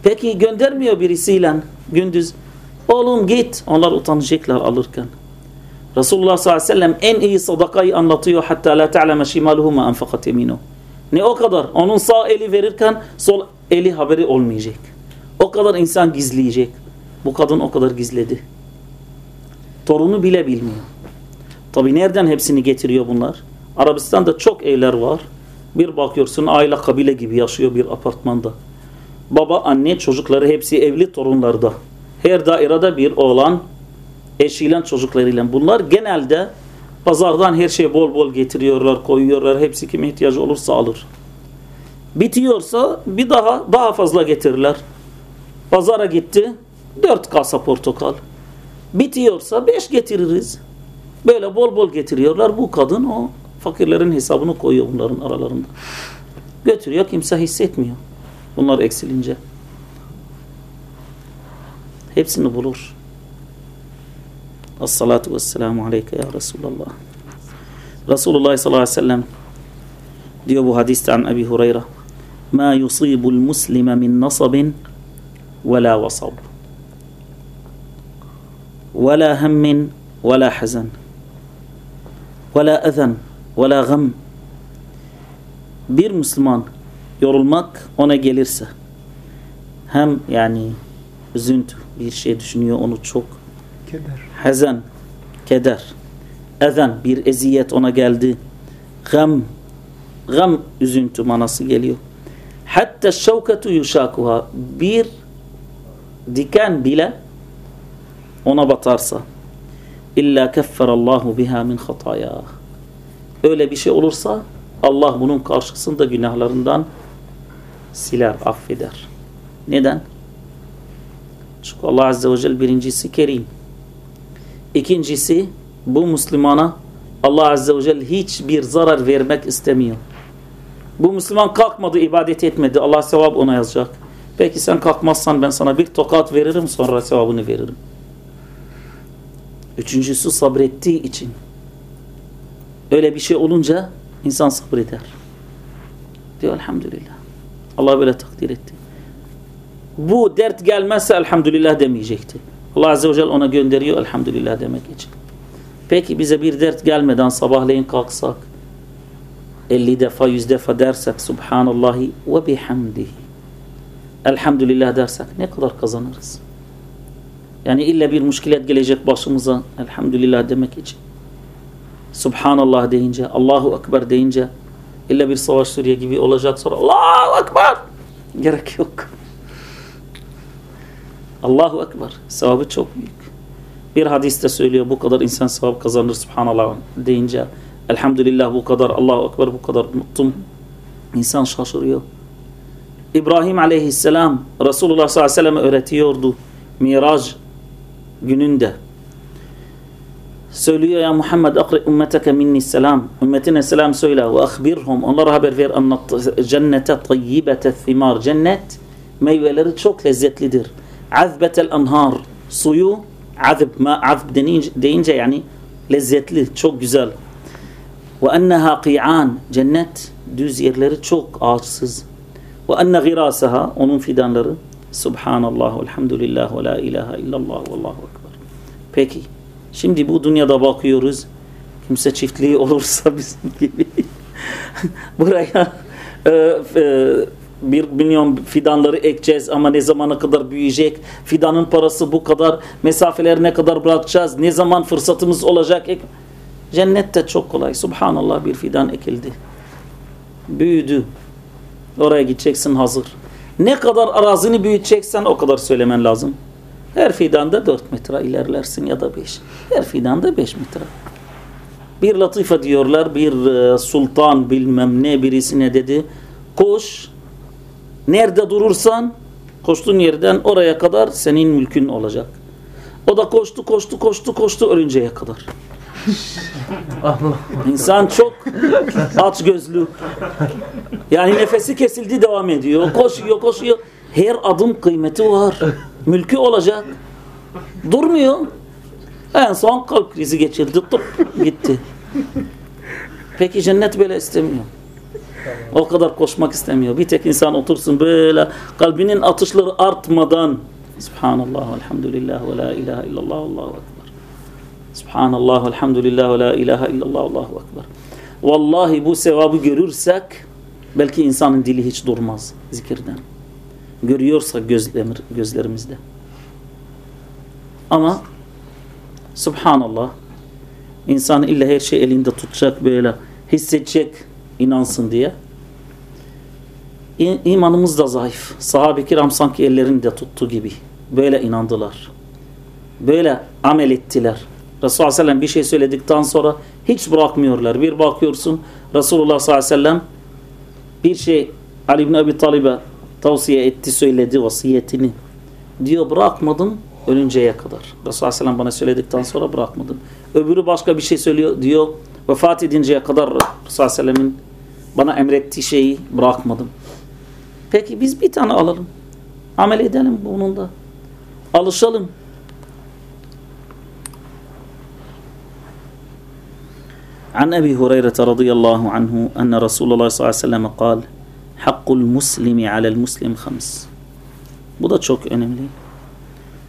Peki göndermiyor birisiyle gündüz. Oğlum git. Onlar utanacaklar alırken. Resulullah sallallahu aleyhi ve sellem en iyi sadakayı anlatıyor. Hatta la ta'leme şimaluhu ma enfakat yeminu. Ne o kadar? Onun sağ eli verirken sol eli haberi olmayacak. O kadar insan gizleyecek. Bu kadın o kadar gizledi. Torunu bile bilmiyor. Tabi nereden hepsini getiriyor bunlar? Arabistan'da çok evler var. Bir bakıyorsun aile kabile gibi yaşıyor bir apartmanda. Baba, anne, çocukları hepsi evli torunlarda. Her dairede bir oğlan Eşiyle çocuklarıyla. Bunlar genelde pazardan her şeyi bol bol getiriyorlar, koyuyorlar. Hepsi kime ihtiyacı olursa alır. Bitiyorsa bir daha daha fazla getirirler. Pazara gitti. Dört kasa portakal. Bitiyorsa beş getiririz. Böyle bol bol getiriyorlar. Bu kadın o fakirlerin hesabını koyuyor bunların aralarında. Götürüyor kimse hissetmiyor. Bunlar eksilince. Hepsini bulur. As-salatu vesselamu aleyke ya Resulallah. Resulullah sallallahu aleyhi ve sellem diyor bu hadiste an Ebi Hureyre ma yusibul muslime min nasabin ve la vasab ve la hemmin ve la hazan ve la ezen ve la gam bir Müslüman yorulmak ona gelirse hem yani üzüntü bir şey düşünüyor onu çok Keder. Hezen, keder. Ezen, bir eziyet ona geldi. Gam, gam üzüntü manası geliyor. Hatta şevketu yuşakuha. Bir diken bile ona batarsa. İlla kefferallahu biha min hataya. Öyle bir şey olursa Allah bunun karşısında günahlarından siler, affeder. Neden? Çünkü Allah Azze ve Celle birincisi kerim. İkincisi bu Müslümana Allah Azze ve Celle hiçbir zarar vermek istemiyor. Bu Müslüman kalkmadı, ibadet etmedi. Allah sevap ona yazacak. Peki sen kalkmazsan ben sana bir tokat veririm sonra sevabını veririm. Üçüncüsü sabrettiği için. Öyle bir şey olunca insan sabreder. Diyor elhamdülillah. Allah böyle takdir etti. Bu dert gelmezse elhamdülillah demeyecekti. Allah Azze ve Celle ona gönderiyor elhamdülillah demek için. Peki bize bir dert gelmeden sabahleyin kalksak 50 defa 100 defa dersek Subhanallahi ve bihamdihi Elhamdülillah dersek ne kadar kazanırız? Yani illa bir müşkilet gelecek başımıza elhamdülillah demek için. Subhanallah deyince, Allahu Ekber deyince illa bir savaş Suriye gibi olacak sonra Allahu Ekber gerek yok. Allahu Ekber. Sevabı çok büyük. Bir hadiste söylüyor bu kadar insan sevap kazanır Subhanallah deyince Elhamdülillah bu kadar Allahu Ekber bu kadar unuttum. İnsan şaşırıyor. İbrahim aleyhisselam Resulullah sallallahu aleyhi ve sellem öğretiyordu. Miraç gününde. Söylüyor ya Muhammed akri ümmeteke minni selam. Ümmetine selam söyle ve akhbirhum. Onlara haber ver anna cennete tayyibete thimar. Cennet meyveleri çok lezzetlidir. Azbetel anhar. Suyu azb, ma azb deyince, deyince yani lezzetli, çok güzel. Ve enneha qi'an. Cennet düz yerleri çok ağaçsız. Ve enne girasaha onun fidanları Subhanallah, elhamdülillah ve la ilahe illallah ve allahu ekber. Peki, şimdi bu dünyada bakıyoruz. Kimse çiftliği olursa <laughs> bizim gibi buraya e, e, bir milyon fidanları ekeceğiz ama ne zamana kadar büyüyecek? Fidanın parası bu kadar. Mesafeleri ne kadar bırakacağız? Ne zaman fırsatımız olacak? Cennette çok kolay. Subhanallah bir fidan ekildi. Büyüdü. Oraya gideceksin hazır. Ne kadar arazini büyüteceksen o kadar söylemen lazım. Her fidanda 4 metre ilerlersin ya da 5. Her fidanda 5 metre. Bir latife diyorlar, bir e, sultan bilmem ne birisine dedi. Koş, nerede durursan koştuğun yerden oraya kadar senin mülkün olacak. O da koştu, koştu, koştu, koştu ölünceye kadar. <laughs> İnsan çok aç gözlü. Yani nefesi kesildi devam ediyor. Koşuyor, koşuyor. Her adım kıymeti var. <laughs> Mülkü olacak. Durmuyor. En son kalp krizi geçirdi. Tıp gitti. Peki cennet böyle istemiyor. O kadar koşmak istemiyor. Bir tek insan otursun böyle kalbinin atışları artmadan Subhanallah, elhamdülillah ve la ilahe illallah, Allahu ekber. Subhanallah, elhamdülillah ve la ilahe illallah, Allahu ekber. Vallahi bu sevabı görürsek belki insanın dili hiç durmaz zikirden. Görüyorsak gözlemir, gözlerimizde. Ama Subhanallah insan illa her şey elinde tutacak böyle hissedecek inansın diye. İmanımız da zayıf. Sahabe-i kiram sanki ellerinde tuttu gibi. Böyle inandılar. Böyle amel ettiler. Resulullah sallallahu aleyhi ve bir şey söyledikten sonra hiç bırakmıyorlar. Bir bakıyorsun Resulullah sallallahu aleyhi ve sellem bir şey Ali ibn Abi Talib'e tavsiye etti, söyledi vasiyetini. Diyor bırakmadım ölünceye kadar. Resulullah sallallahu aleyhi ve sellem bana söyledikten sonra bırakmadım. Öbürü başka bir şey söylüyor diyor. Vefat edinceye kadar Resulullah sallallahu aleyhi ve sellemin bana emrettiği şeyi bırakmadım. Peki biz bir tane alalım. Amel edelim bununla. Alışalım. عن أبي هريرة رضي الله عنه أن رسول الله صلى الله عليه وسلم قال Hakkul muslimi alel muslim hams. Bu da çok önemli.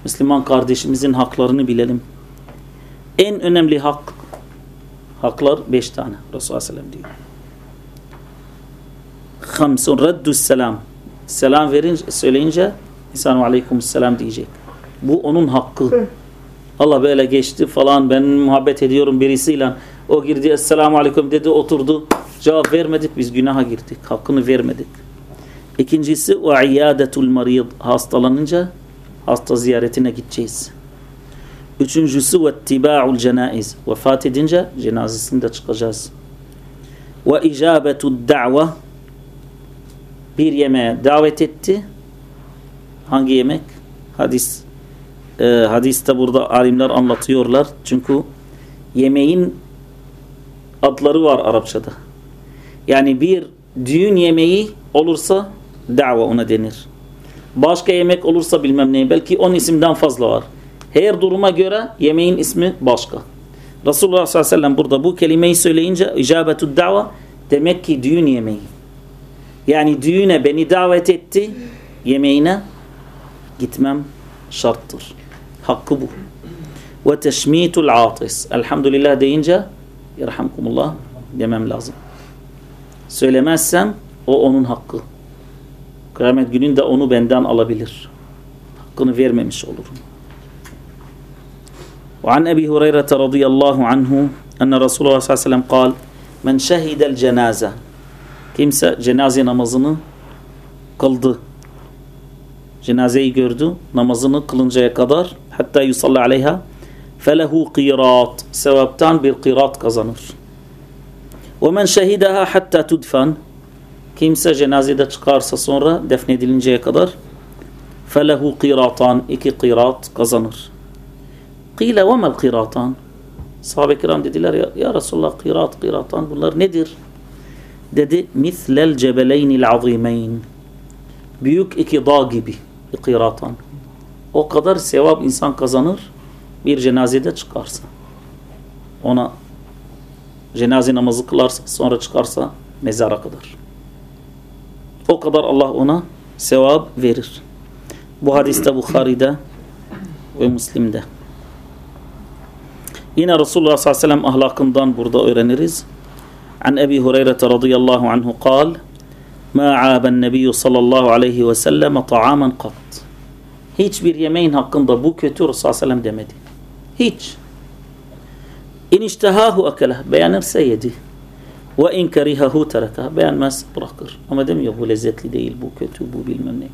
Müslüman kardeşimizin haklarını bilelim. En önemli hak haklar beş tane. Resulullah sellem diyor. Hamsun reddus selam. Selam verince, söyleyince İsanu aleyküm selam diyecek. Bu onun hakkı. Allah böyle geçti falan ben muhabbet ediyorum birisiyle. O girdi Esselamu Aleyküm dedi oturdu. Cevap vermedik biz günaha girdik. Hakkını vermedik. İkincisi ve iyadetul marid. Hastalanınca hasta ziyaretine gideceğiz. Üçüncüsü ve ittiba'ul cenaiz. Vefat edince cenazesinde çıkacağız. Ve icabetud da'va. Bir yemeğe davet etti. Hangi yemek? Hadis. E, hadiste burada alimler anlatıyorlar. Çünkü yemeğin adları var Arapçada. Yani bir düğün yemeği olursa dava ona denir. Başka yemek olursa bilmem ne. Belki on isimden fazla var. Her duruma göre yemeğin ismi başka. Resulullah sallallahu aleyhi ve sellem burada bu kelimeyi söyleyince icabetu dava demek ki düğün yemeği. Yani düğüne beni davet etti yemeğine gitmem şarttır. Hakkı bu. Ve teşmitul atis. Elhamdülillah deyince yerhamkumullah demem lazım Söylemezsem o onun hakkı. Kıyamet gününde onu benden alabilir. Hakkını vermemiş olurum. وعن أبي هريرة رضي الله عنه أن رسول الله صلى الله عليه وسلم قال من شهد الجنازة kimse cenaze namazını kıldı. Cenazeyi gördü. Namazını kılıncaya kadar hatta yusalli aleyha felehu kırat. Sevaptan bir kırat kazanır. Men şehidaha hatta tudfan. Kimse cenazede çıkarsa sonra defnedilinceye kadar felehu kıratan. iki kırat kazanır. Ve mel kıratan. Sahabe-i kiram dediler ya, ya Resulullah kırat kıratan bunlar nedir? Dedi mislel cebeleynil azimeyn. Büyük iki dağ gibi kıratan. O kadar sevap insan kazanır bir cenazede çıkarsa. Ona cenaze namazı kılarsa sonra çıkarsa mezara kadar. O kadar Allah ona sevap verir. Bu hadiste Bukhari'de ve Müslim'de. Yine Resulullah sallallahu aleyhi ve sellem ahlakından burada öğreniriz. An Ebi Hureyre radıyallahu anhu kal Ma a'ben nebiyyü sallallahu aleyhi ve sellem ta'amen kat. Hiçbir yemeğin hakkında bu kötü Resulullah sallallahu aleyhi ve sellem demedi. Hiç. İn iştehahu akelah. Beğenirse yedi. Ve in kerihahu tereka. Beğenmez bırakır. Ama demiyor bu lezzetli değil, bu kötü, bu bilmem ne.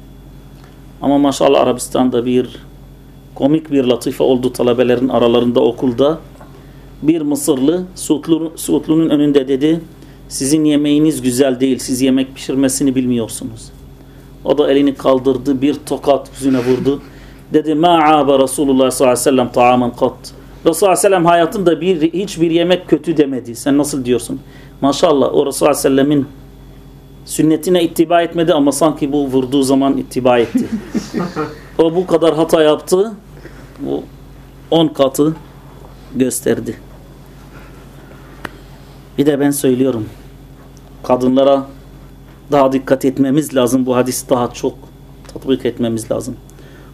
Ama maşallah Arabistan'da bir komik bir latife oldu talebelerin aralarında okulda. Bir Mısırlı Suutlu, Suutlu'nun önünde dedi sizin yemeğiniz güzel değil, siz yemek pişirmesini bilmiyorsunuz. O da elini kaldırdı, bir tokat yüzüne vurdu. Dedi ma'aba Resulullah sallallahu aleyhi ve sellem ta'amen kat. Resulullah sallallahu aleyhi ve sellem hayatında bir, hiçbir yemek kötü demedi. Sen nasıl diyorsun? Maşallah o Resulullah sallallahu aleyhi ve sellemin sünnetine ittiba etmedi ama sanki bu vurduğu zaman ittiba etti. <laughs> o bu kadar hata yaptı. Bu on katı gösterdi. Bir de ben söylüyorum. Kadınlara daha dikkat etmemiz lazım. Bu hadis daha çok tatbik etmemiz lazım.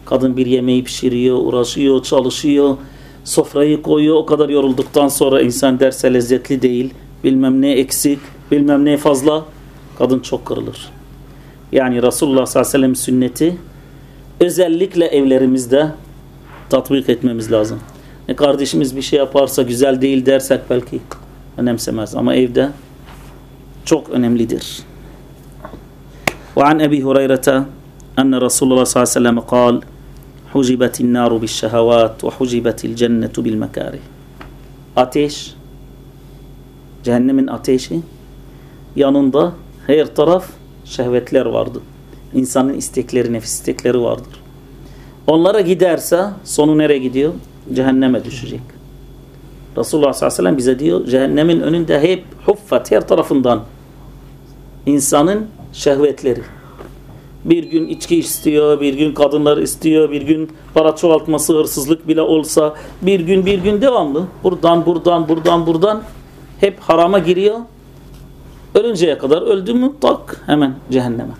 Kadın bir yemeği pişiriyor, uğraşıyor, çalışıyor, sofrayı koyuyor. O kadar yorulduktan sonra insan derse lezzetli değil, bilmem ne eksik, bilmem ne fazla. Kadın çok kırılır. Yani Resulullah sallallahu aleyhi ve sellem sünneti özellikle evlerimizde tatbik etmemiz lazım. Ne kardeşimiz bir şey yaparsa güzel değil dersek belki önemsemez ama evde çok önemlidir. Ve an Ebi Hureyre'te enne Resulullah sallallahu aleyhi ve sellem kal Hucibetin naru bil şehavat ve hucibetil cennetu bil mekarih. Ateş, cehennemin ateşi, yanında her taraf şehvetler vardı. İnsanın istekleri, nefis istekleri vardır. Onlara giderse sonu nereye gidiyor? Cehenneme düşecek. Resulullah sallallahu aleyhi ve sellem bize diyor cehennemin önünde hep huffat her tarafından insanın şehvetleri. Bir gün içki istiyor, bir gün kadınlar istiyor, bir gün para çoğaltması, hırsızlık bile olsa, bir gün bir gün devamlı. Buradan, buradan, buradan, buradan hep harama giriyor. Ölünceye kadar öldü mü tak hemen cehenneme.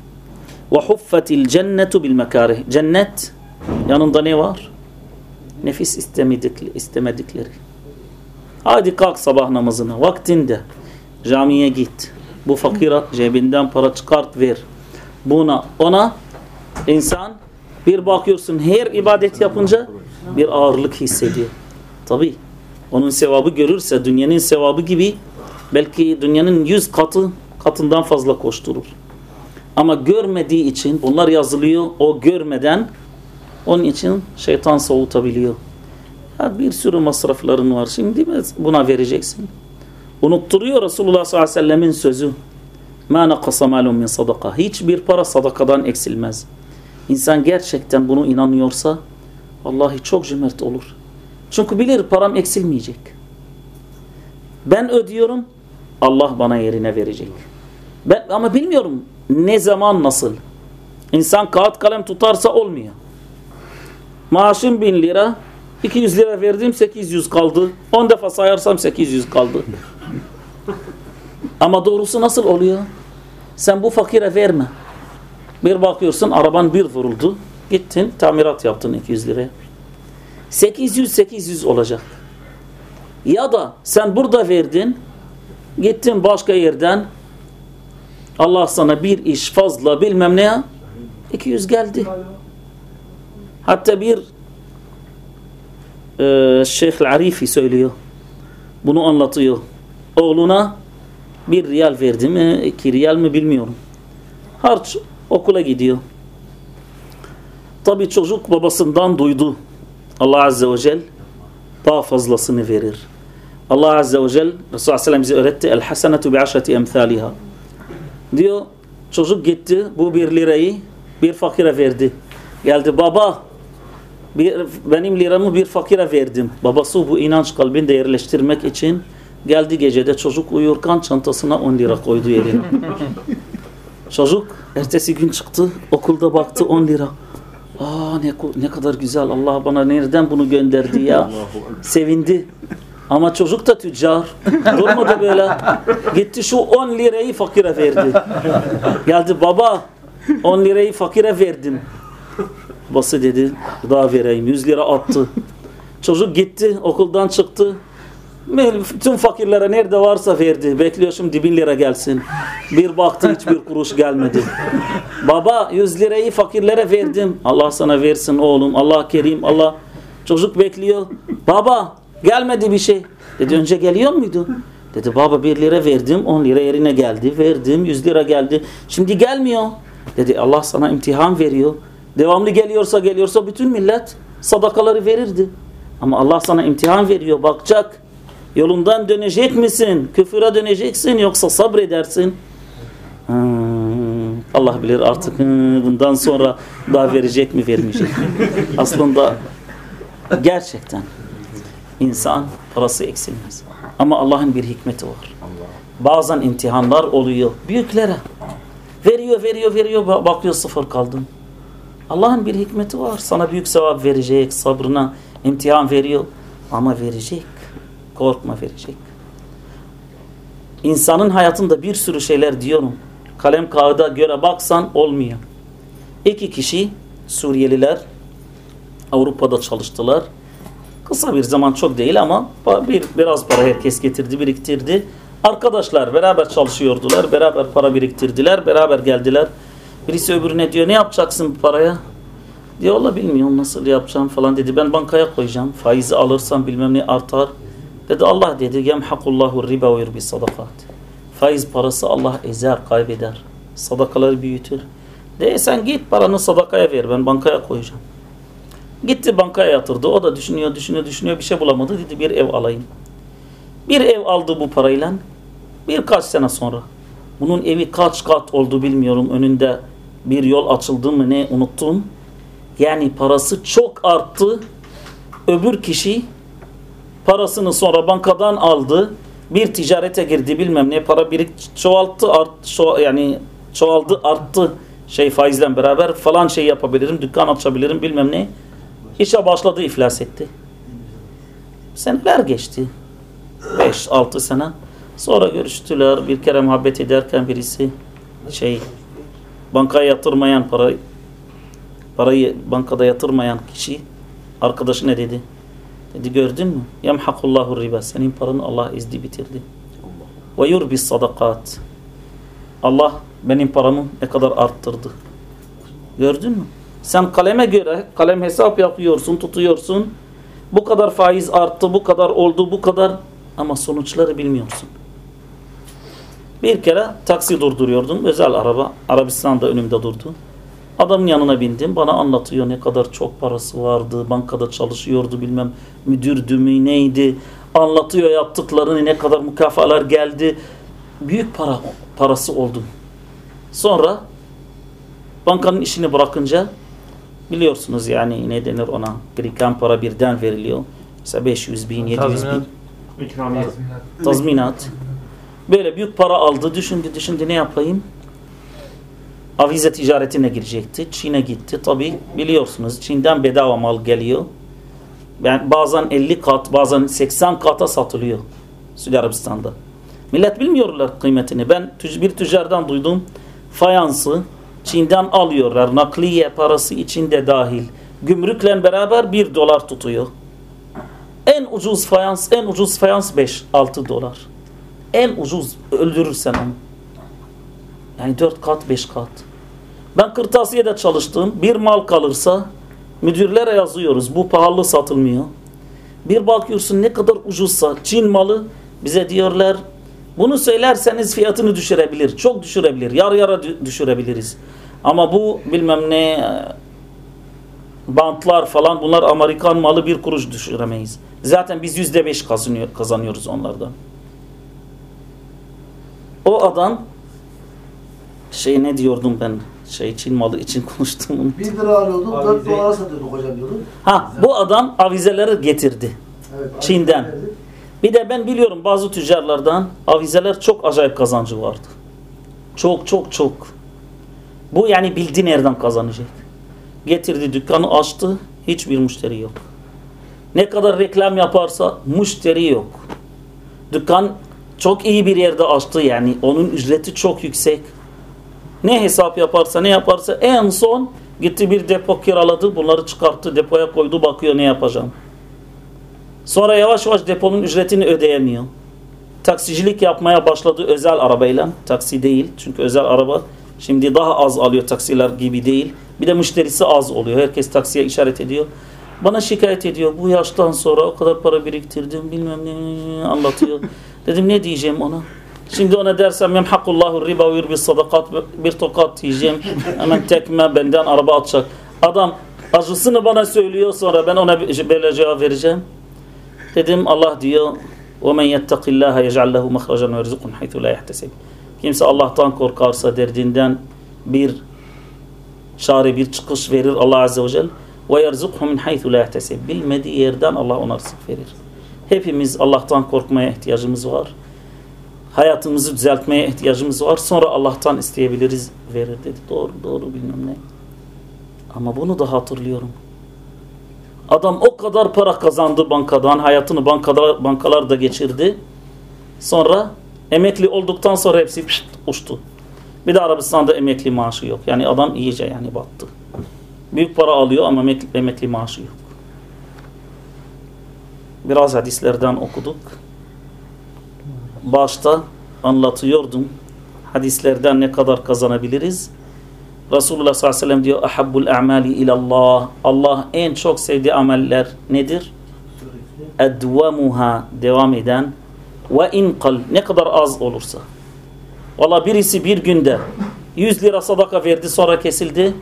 Ve huffetil cennetu bil mekarih. Cennet yanında ne var? Nefis istemedikleri. istemedikleri. Hadi kalk sabah namazına vaktinde camiye git. Bu fakira cebinden para çıkart ver. Buna ona insan bir bakıyorsun her ibadet yapınca bir ağırlık hissediyor. Tabi onun sevabı görürse dünyanın sevabı gibi belki dünyanın yüz katı katından fazla koşturur. Ama görmediği için bunlar yazılıyor o görmeden onun için şeytan soğutabiliyor. Ya bir sürü masrafların var. Şimdi buna vereceksin? Unutturuyor Resulullah sallallahu aleyhi ve sellemin sözü. Ma nakasa malum min sadaka. Hiçbir para sadakadan eksilmez. İnsan gerçekten bunu inanıyorsa Allah'ı çok cömert olur. Çünkü bilir param eksilmeyecek. Ben ödüyorum Allah bana yerine verecek. Ben ama bilmiyorum ne zaman nasıl. İnsan kağıt kalem tutarsa olmuyor. Maaşım bin lira 200 lira verdim 800 kaldı. 10 defa sayarsam 800 kaldı. Ama doğrusu nasıl oluyor? Sen bu fakire verme. Bir bakıyorsun araban bir vuruldu. Gittin tamirat yaptın 200 liraya. 800-800 olacak. Ya da sen burada verdin. Gittin başka yerden. Allah sana bir iş fazla bilmem ne ya. 200 geldi. Hatta bir e, Şeyh Arifi söylüyor. Bunu anlatıyor. Oğluna bir riyal verdi mi, iki riyal mi bilmiyorum. Harç okula gidiyor. Tabi çocuk babasından duydu. Allah Azze ve Celle daha fazlasını verir. Allah Azze ve Celle Resulullah Aleyhisselam bize öğretti. El hasenetu bi aşreti emthaliha. Diyor çocuk gitti bu bir lirayı bir fakire verdi. Geldi baba bir, benim liramı bir fakire verdim. Babası bu inanç kalbinde yerleştirmek için geldi gecede çocuk uyurken çantasına 10 lira koydu yerine. <laughs> çocuk ertesi gün çıktı okulda baktı 10 lira. Aa ne, ne kadar güzel Allah bana nereden bunu gönderdi ya. Sevindi. Ama çocuk da tüccar. Durmadı böyle. Gitti şu 10 lirayı fakire verdi. Geldi baba 10 lirayı fakire verdim. Babası dedi daha vereyim. 100 lira attı. Çocuk gitti okuldan çıktı. Tüm fakirlere nerede varsa verdi. Bekliyor şimdi bin lira gelsin. Bir baktı hiçbir kuruş gelmedi. Baba 100 lirayı fakirlere verdim. Allah sana versin oğlum. Allah kerim. Allah. Çocuk bekliyor. Baba gelmedi bir şey. Dedi önce geliyor muydu? Dedi baba 1 lira verdim. 10 lira yerine geldi. Verdim 100 lira geldi. Şimdi gelmiyor. Dedi Allah sana imtihan veriyor. Devamlı geliyorsa geliyorsa bütün millet sadakaları verirdi. Ama Allah sana imtihan veriyor. Bakacak. Yolundan dönecek misin? Küfüre döneceksin yoksa sabredersin. Hmm, Allah bilir artık bundan sonra daha verecek mi vermeyecek mi? Aslında gerçekten insan parası eksilmez. Ama Allah'ın bir hikmeti var. Bazen imtihanlar oluyor büyüklere. Veriyor, veriyor, veriyor. Bakıyor sıfır kaldın. Allah'ın bir hikmeti var. Sana büyük sevap verecek. Sabrına imtihan veriyor. Ama verecek. Korkma verecek. İnsanın hayatında bir sürü şeyler diyorum. Kalem kağıda göre baksan olmuyor. İki kişi Suriyeliler Avrupa'da çalıştılar. Kısa bir zaman çok değil ama bir biraz para herkes getirdi, biriktirdi. Arkadaşlar beraber çalışıyordular, beraber para biriktirdiler, beraber geldiler. Birisi öbürüne diyor ne yapacaksın bu paraya? Diyor Allah bilmiyorum nasıl yapacağım falan dedi. Ben bankaya koyacağım. Faizi alırsam bilmem ne artar. Dedi Allah dedi yemhakullahu riba ve yurbi sadakat. Faiz parası Allah ezer, kaybeder. Sadakaları büyütür. De sen git paranı sadakaya ver ben bankaya koyacağım. Gitti bankaya yatırdı. O da düşünüyor, düşünüyor, düşünüyor. Bir şey bulamadı. Dedi bir ev alayım. Bir ev aldı bu parayla. Birkaç sene sonra. Bunun evi kaç kat oldu bilmiyorum. Önünde bir yol açıldı mı ne unuttum. Yani parası çok arttı. Öbür kişi parasını sonra bankadan aldı. Bir ticarete girdi bilmem ne para birik çoğalttı art, ço yani çoğaldı arttı şey faizle beraber falan şey yapabilirim dükkan açabilirim bilmem ne. İşe başladı iflas etti. Seneler geçti. 5-6 sene. Sonra görüştüler. Bir kere muhabbet ederken birisi şey bankaya yatırmayan parayı parayı bankada yatırmayan kişi arkadaşı ne dedi? Gördün mü? Yemhakullahu riba. Senin paranı Allah izdi bitirdi. Ve yurbi sadakat. Allah benim paramı ne kadar arttırdı. Gördün mü? Sen kaleme göre kalem hesap yapıyorsun, tutuyorsun. Bu kadar faiz arttı, bu kadar oldu, bu kadar ama sonuçları bilmiyorsun. Bir kere taksi durduruyordum. Özel araba. Arabistan'da önümde durdu. Adamın yanına bindim. Bana anlatıyor ne kadar çok parası vardı. Bankada çalışıyordu bilmem müdürdü mü neydi. Anlatıyor yaptıklarını ne kadar mükafalar geldi. Büyük para parası oldu. Sonra bankanın işini bırakınca biliyorsunuz yani ne denir ona biriken para birden veriliyor. Mesela 500 bin, 700 bin. İkramiye. Tazminat. Böyle büyük para aldı. Düşündü, düşündü ne yapayım? Avize ticaretine girecekti. Çin'e gitti. Tabi biliyorsunuz Çin'den bedava mal geliyor. Yani bazen 50 kat, bazen 80 kata satılıyor Suudi Arabistan'da. Millet bilmiyorlar kıymetini. Ben bir tüccardan duydum. Fayansı Çin'den alıyorlar. Nakliye parası içinde dahil. Gümrükle beraber 1 dolar tutuyor. En ucuz fayans, en ucuz fayans 5-6 dolar. En ucuz öldürürsen onu. Yani 4 kat 5 kat. Ben kırtasiyede çalıştım. Bir mal kalırsa müdürlere yazıyoruz. Bu pahalı satılmıyor. Bir bakıyorsun ne kadar ucuzsa Çin malı bize diyorlar bunu söylerseniz fiyatını düşürebilir. Çok düşürebilir. Yar yara düşürebiliriz. Ama bu bilmem ne bantlar falan bunlar Amerikan malı bir kuruş düşüremeyiz. Zaten biz yüzde beş kazanıyor, kazanıyoruz onlardan. O adam şey ne diyordum ben şey Çin malı için <laughs> konuştum. 1 lira alıyordum, 4 dolara satıyorduk hocam diyordum. Ha bu adam avizeleri getirdi. Evet, Çin'den. verdik. Bir de ben biliyorum bazı tüccarlardan avizeler çok acayip kazancı vardı. Çok çok çok. Bu yani bildi nereden kazanacak. Getirdi dükkanı açtı. Hiçbir müşteri yok. Ne kadar reklam yaparsa müşteri yok. Dükkan çok iyi bir yerde açtı yani. Onun ücreti çok yüksek. Ne hesap yaparsa ne yaparsa en son gitti bir depo kiraladı. Bunları çıkarttı depoya koydu bakıyor ne yapacağım. Sonra yavaş yavaş deponun ücretini ödeyemiyor. Taksicilik yapmaya başladı özel arabayla. Taksi değil. Çünkü özel araba şimdi daha az alıyor taksiler gibi değil. Bir de müşterisi az oluyor. Herkes taksiye işaret ediyor. Bana şikayet ediyor. Bu yaştan sonra o kadar para biriktirdim bilmem ne anlatıyor. <laughs> Dedim ne diyeceğim ona? Şimdi ona dersem yemhakullahu riba ve yurbi sadakat bir tokat diyeceğim. Hemen tekme benden araba atacak. Adam acısını bana söylüyor sonra ben ona böyle cevap vereceğim. Dedim Allah diyor وَمَنْ يَتَّقِ اللّٰهَ يَجْعَلْ لَهُ مَخْرَجًا وَيَرْزُقُنْ حَيْثُ لَا يَحْتَسِبْ Kimse Allah'tan korkarsa derdinden bir çare, bir çıkış verir Allah Azze ve Celle وَيَرْزُقْهُ مِنْ حَيْثُ لَا يَحْتَسِبْ Bilmediği yerden Allah ona rızık verir. Hepimiz Allah'tan korkmaya ihtiyacımız var. Hayatımızı düzeltmeye ihtiyacımız var. Sonra Allah'tan isteyebiliriz verir dedi. Doğru doğru bilmem ne. Ama bunu da hatırlıyorum. Adam o kadar para kazandı bankadan, hayatını bankalar, bankalarda geçirdi. Sonra emekli olduktan sonra hepsi pişt, uçtu. Bir de Arabistan'da emekli maaşı yok. Yani adam iyice yani battı. Büyük para alıyor ama emekli, emekli maaşı yok. Biraz hadislerden okuduk. Başta anlatıyordum. Hadislerden ne kadar kazanabiliriz? Resulullah sallallahu aleyhi ve sellem diyor ahabbul a'mali ilallah. Allah en çok sevdiği ameller nedir? Edvamuha devam eden ve in kal ne kadar az olursa. Valla birisi bir günde 100 lira sadaka verdi sonra kesildi.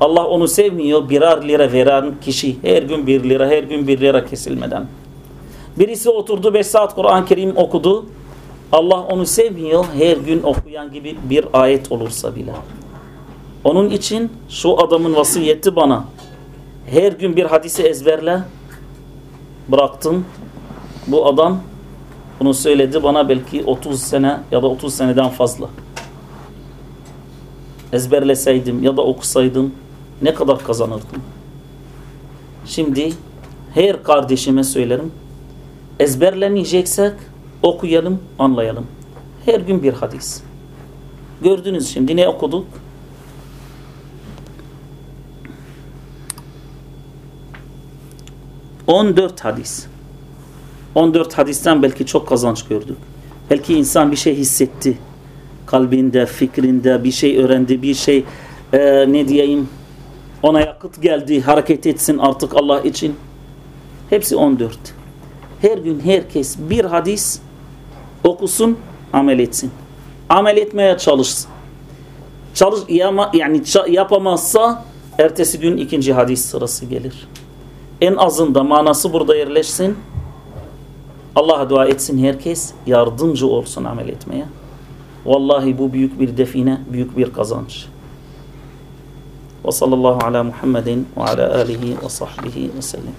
Allah onu sevmiyor. Birer lira veren kişi her gün bir lira, her gün bir lira kesilmeden. Birisi oturdu 5 saat Kur'an-ı Kerim okudu. Allah onu sevmiyor. Her gün okuyan gibi bir ayet olursa bile. Onun için şu adamın vasiyeti bana. Her gün bir hadisi ezberle. Bıraktım. Bu adam bunu söyledi bana belki 30 sene ya da 30 seneden fazla. Ezberleseydim ya da okusaydım ne kadar kazanırdım. Şimdi her kardeşime söylerim. Ezberlemeyeceksek okuyalım, anlayalım. Her gün bir hadis. Gördünüz şimdi ne okuduk? On dört hadis. 14 hadisten belki çok kazanç gördük. Belki insan bir şey hissetti. Kalbinde, fikrinde bir şey öğrendi, bir şey e, ne diyeyim ona yakıt geldi, hareket etsin artık Allah için. Hepsi 14. Her gün herkes bir hadis okusun, amel etsin. Amel etmeye çalışsın. Çalış, yama, yani yapamazsa ertesi gün ikinci hadis sırası gelir. En azında manası burada yerleşsin. Allah'a dua etsin herkes yardımcı olsun amel etmeye. Vallahi bu büyük bir define, büyük bir kazanç. Ve sallallahu ala Muhammedin ve ala alihi ve sahbihi ve sellem.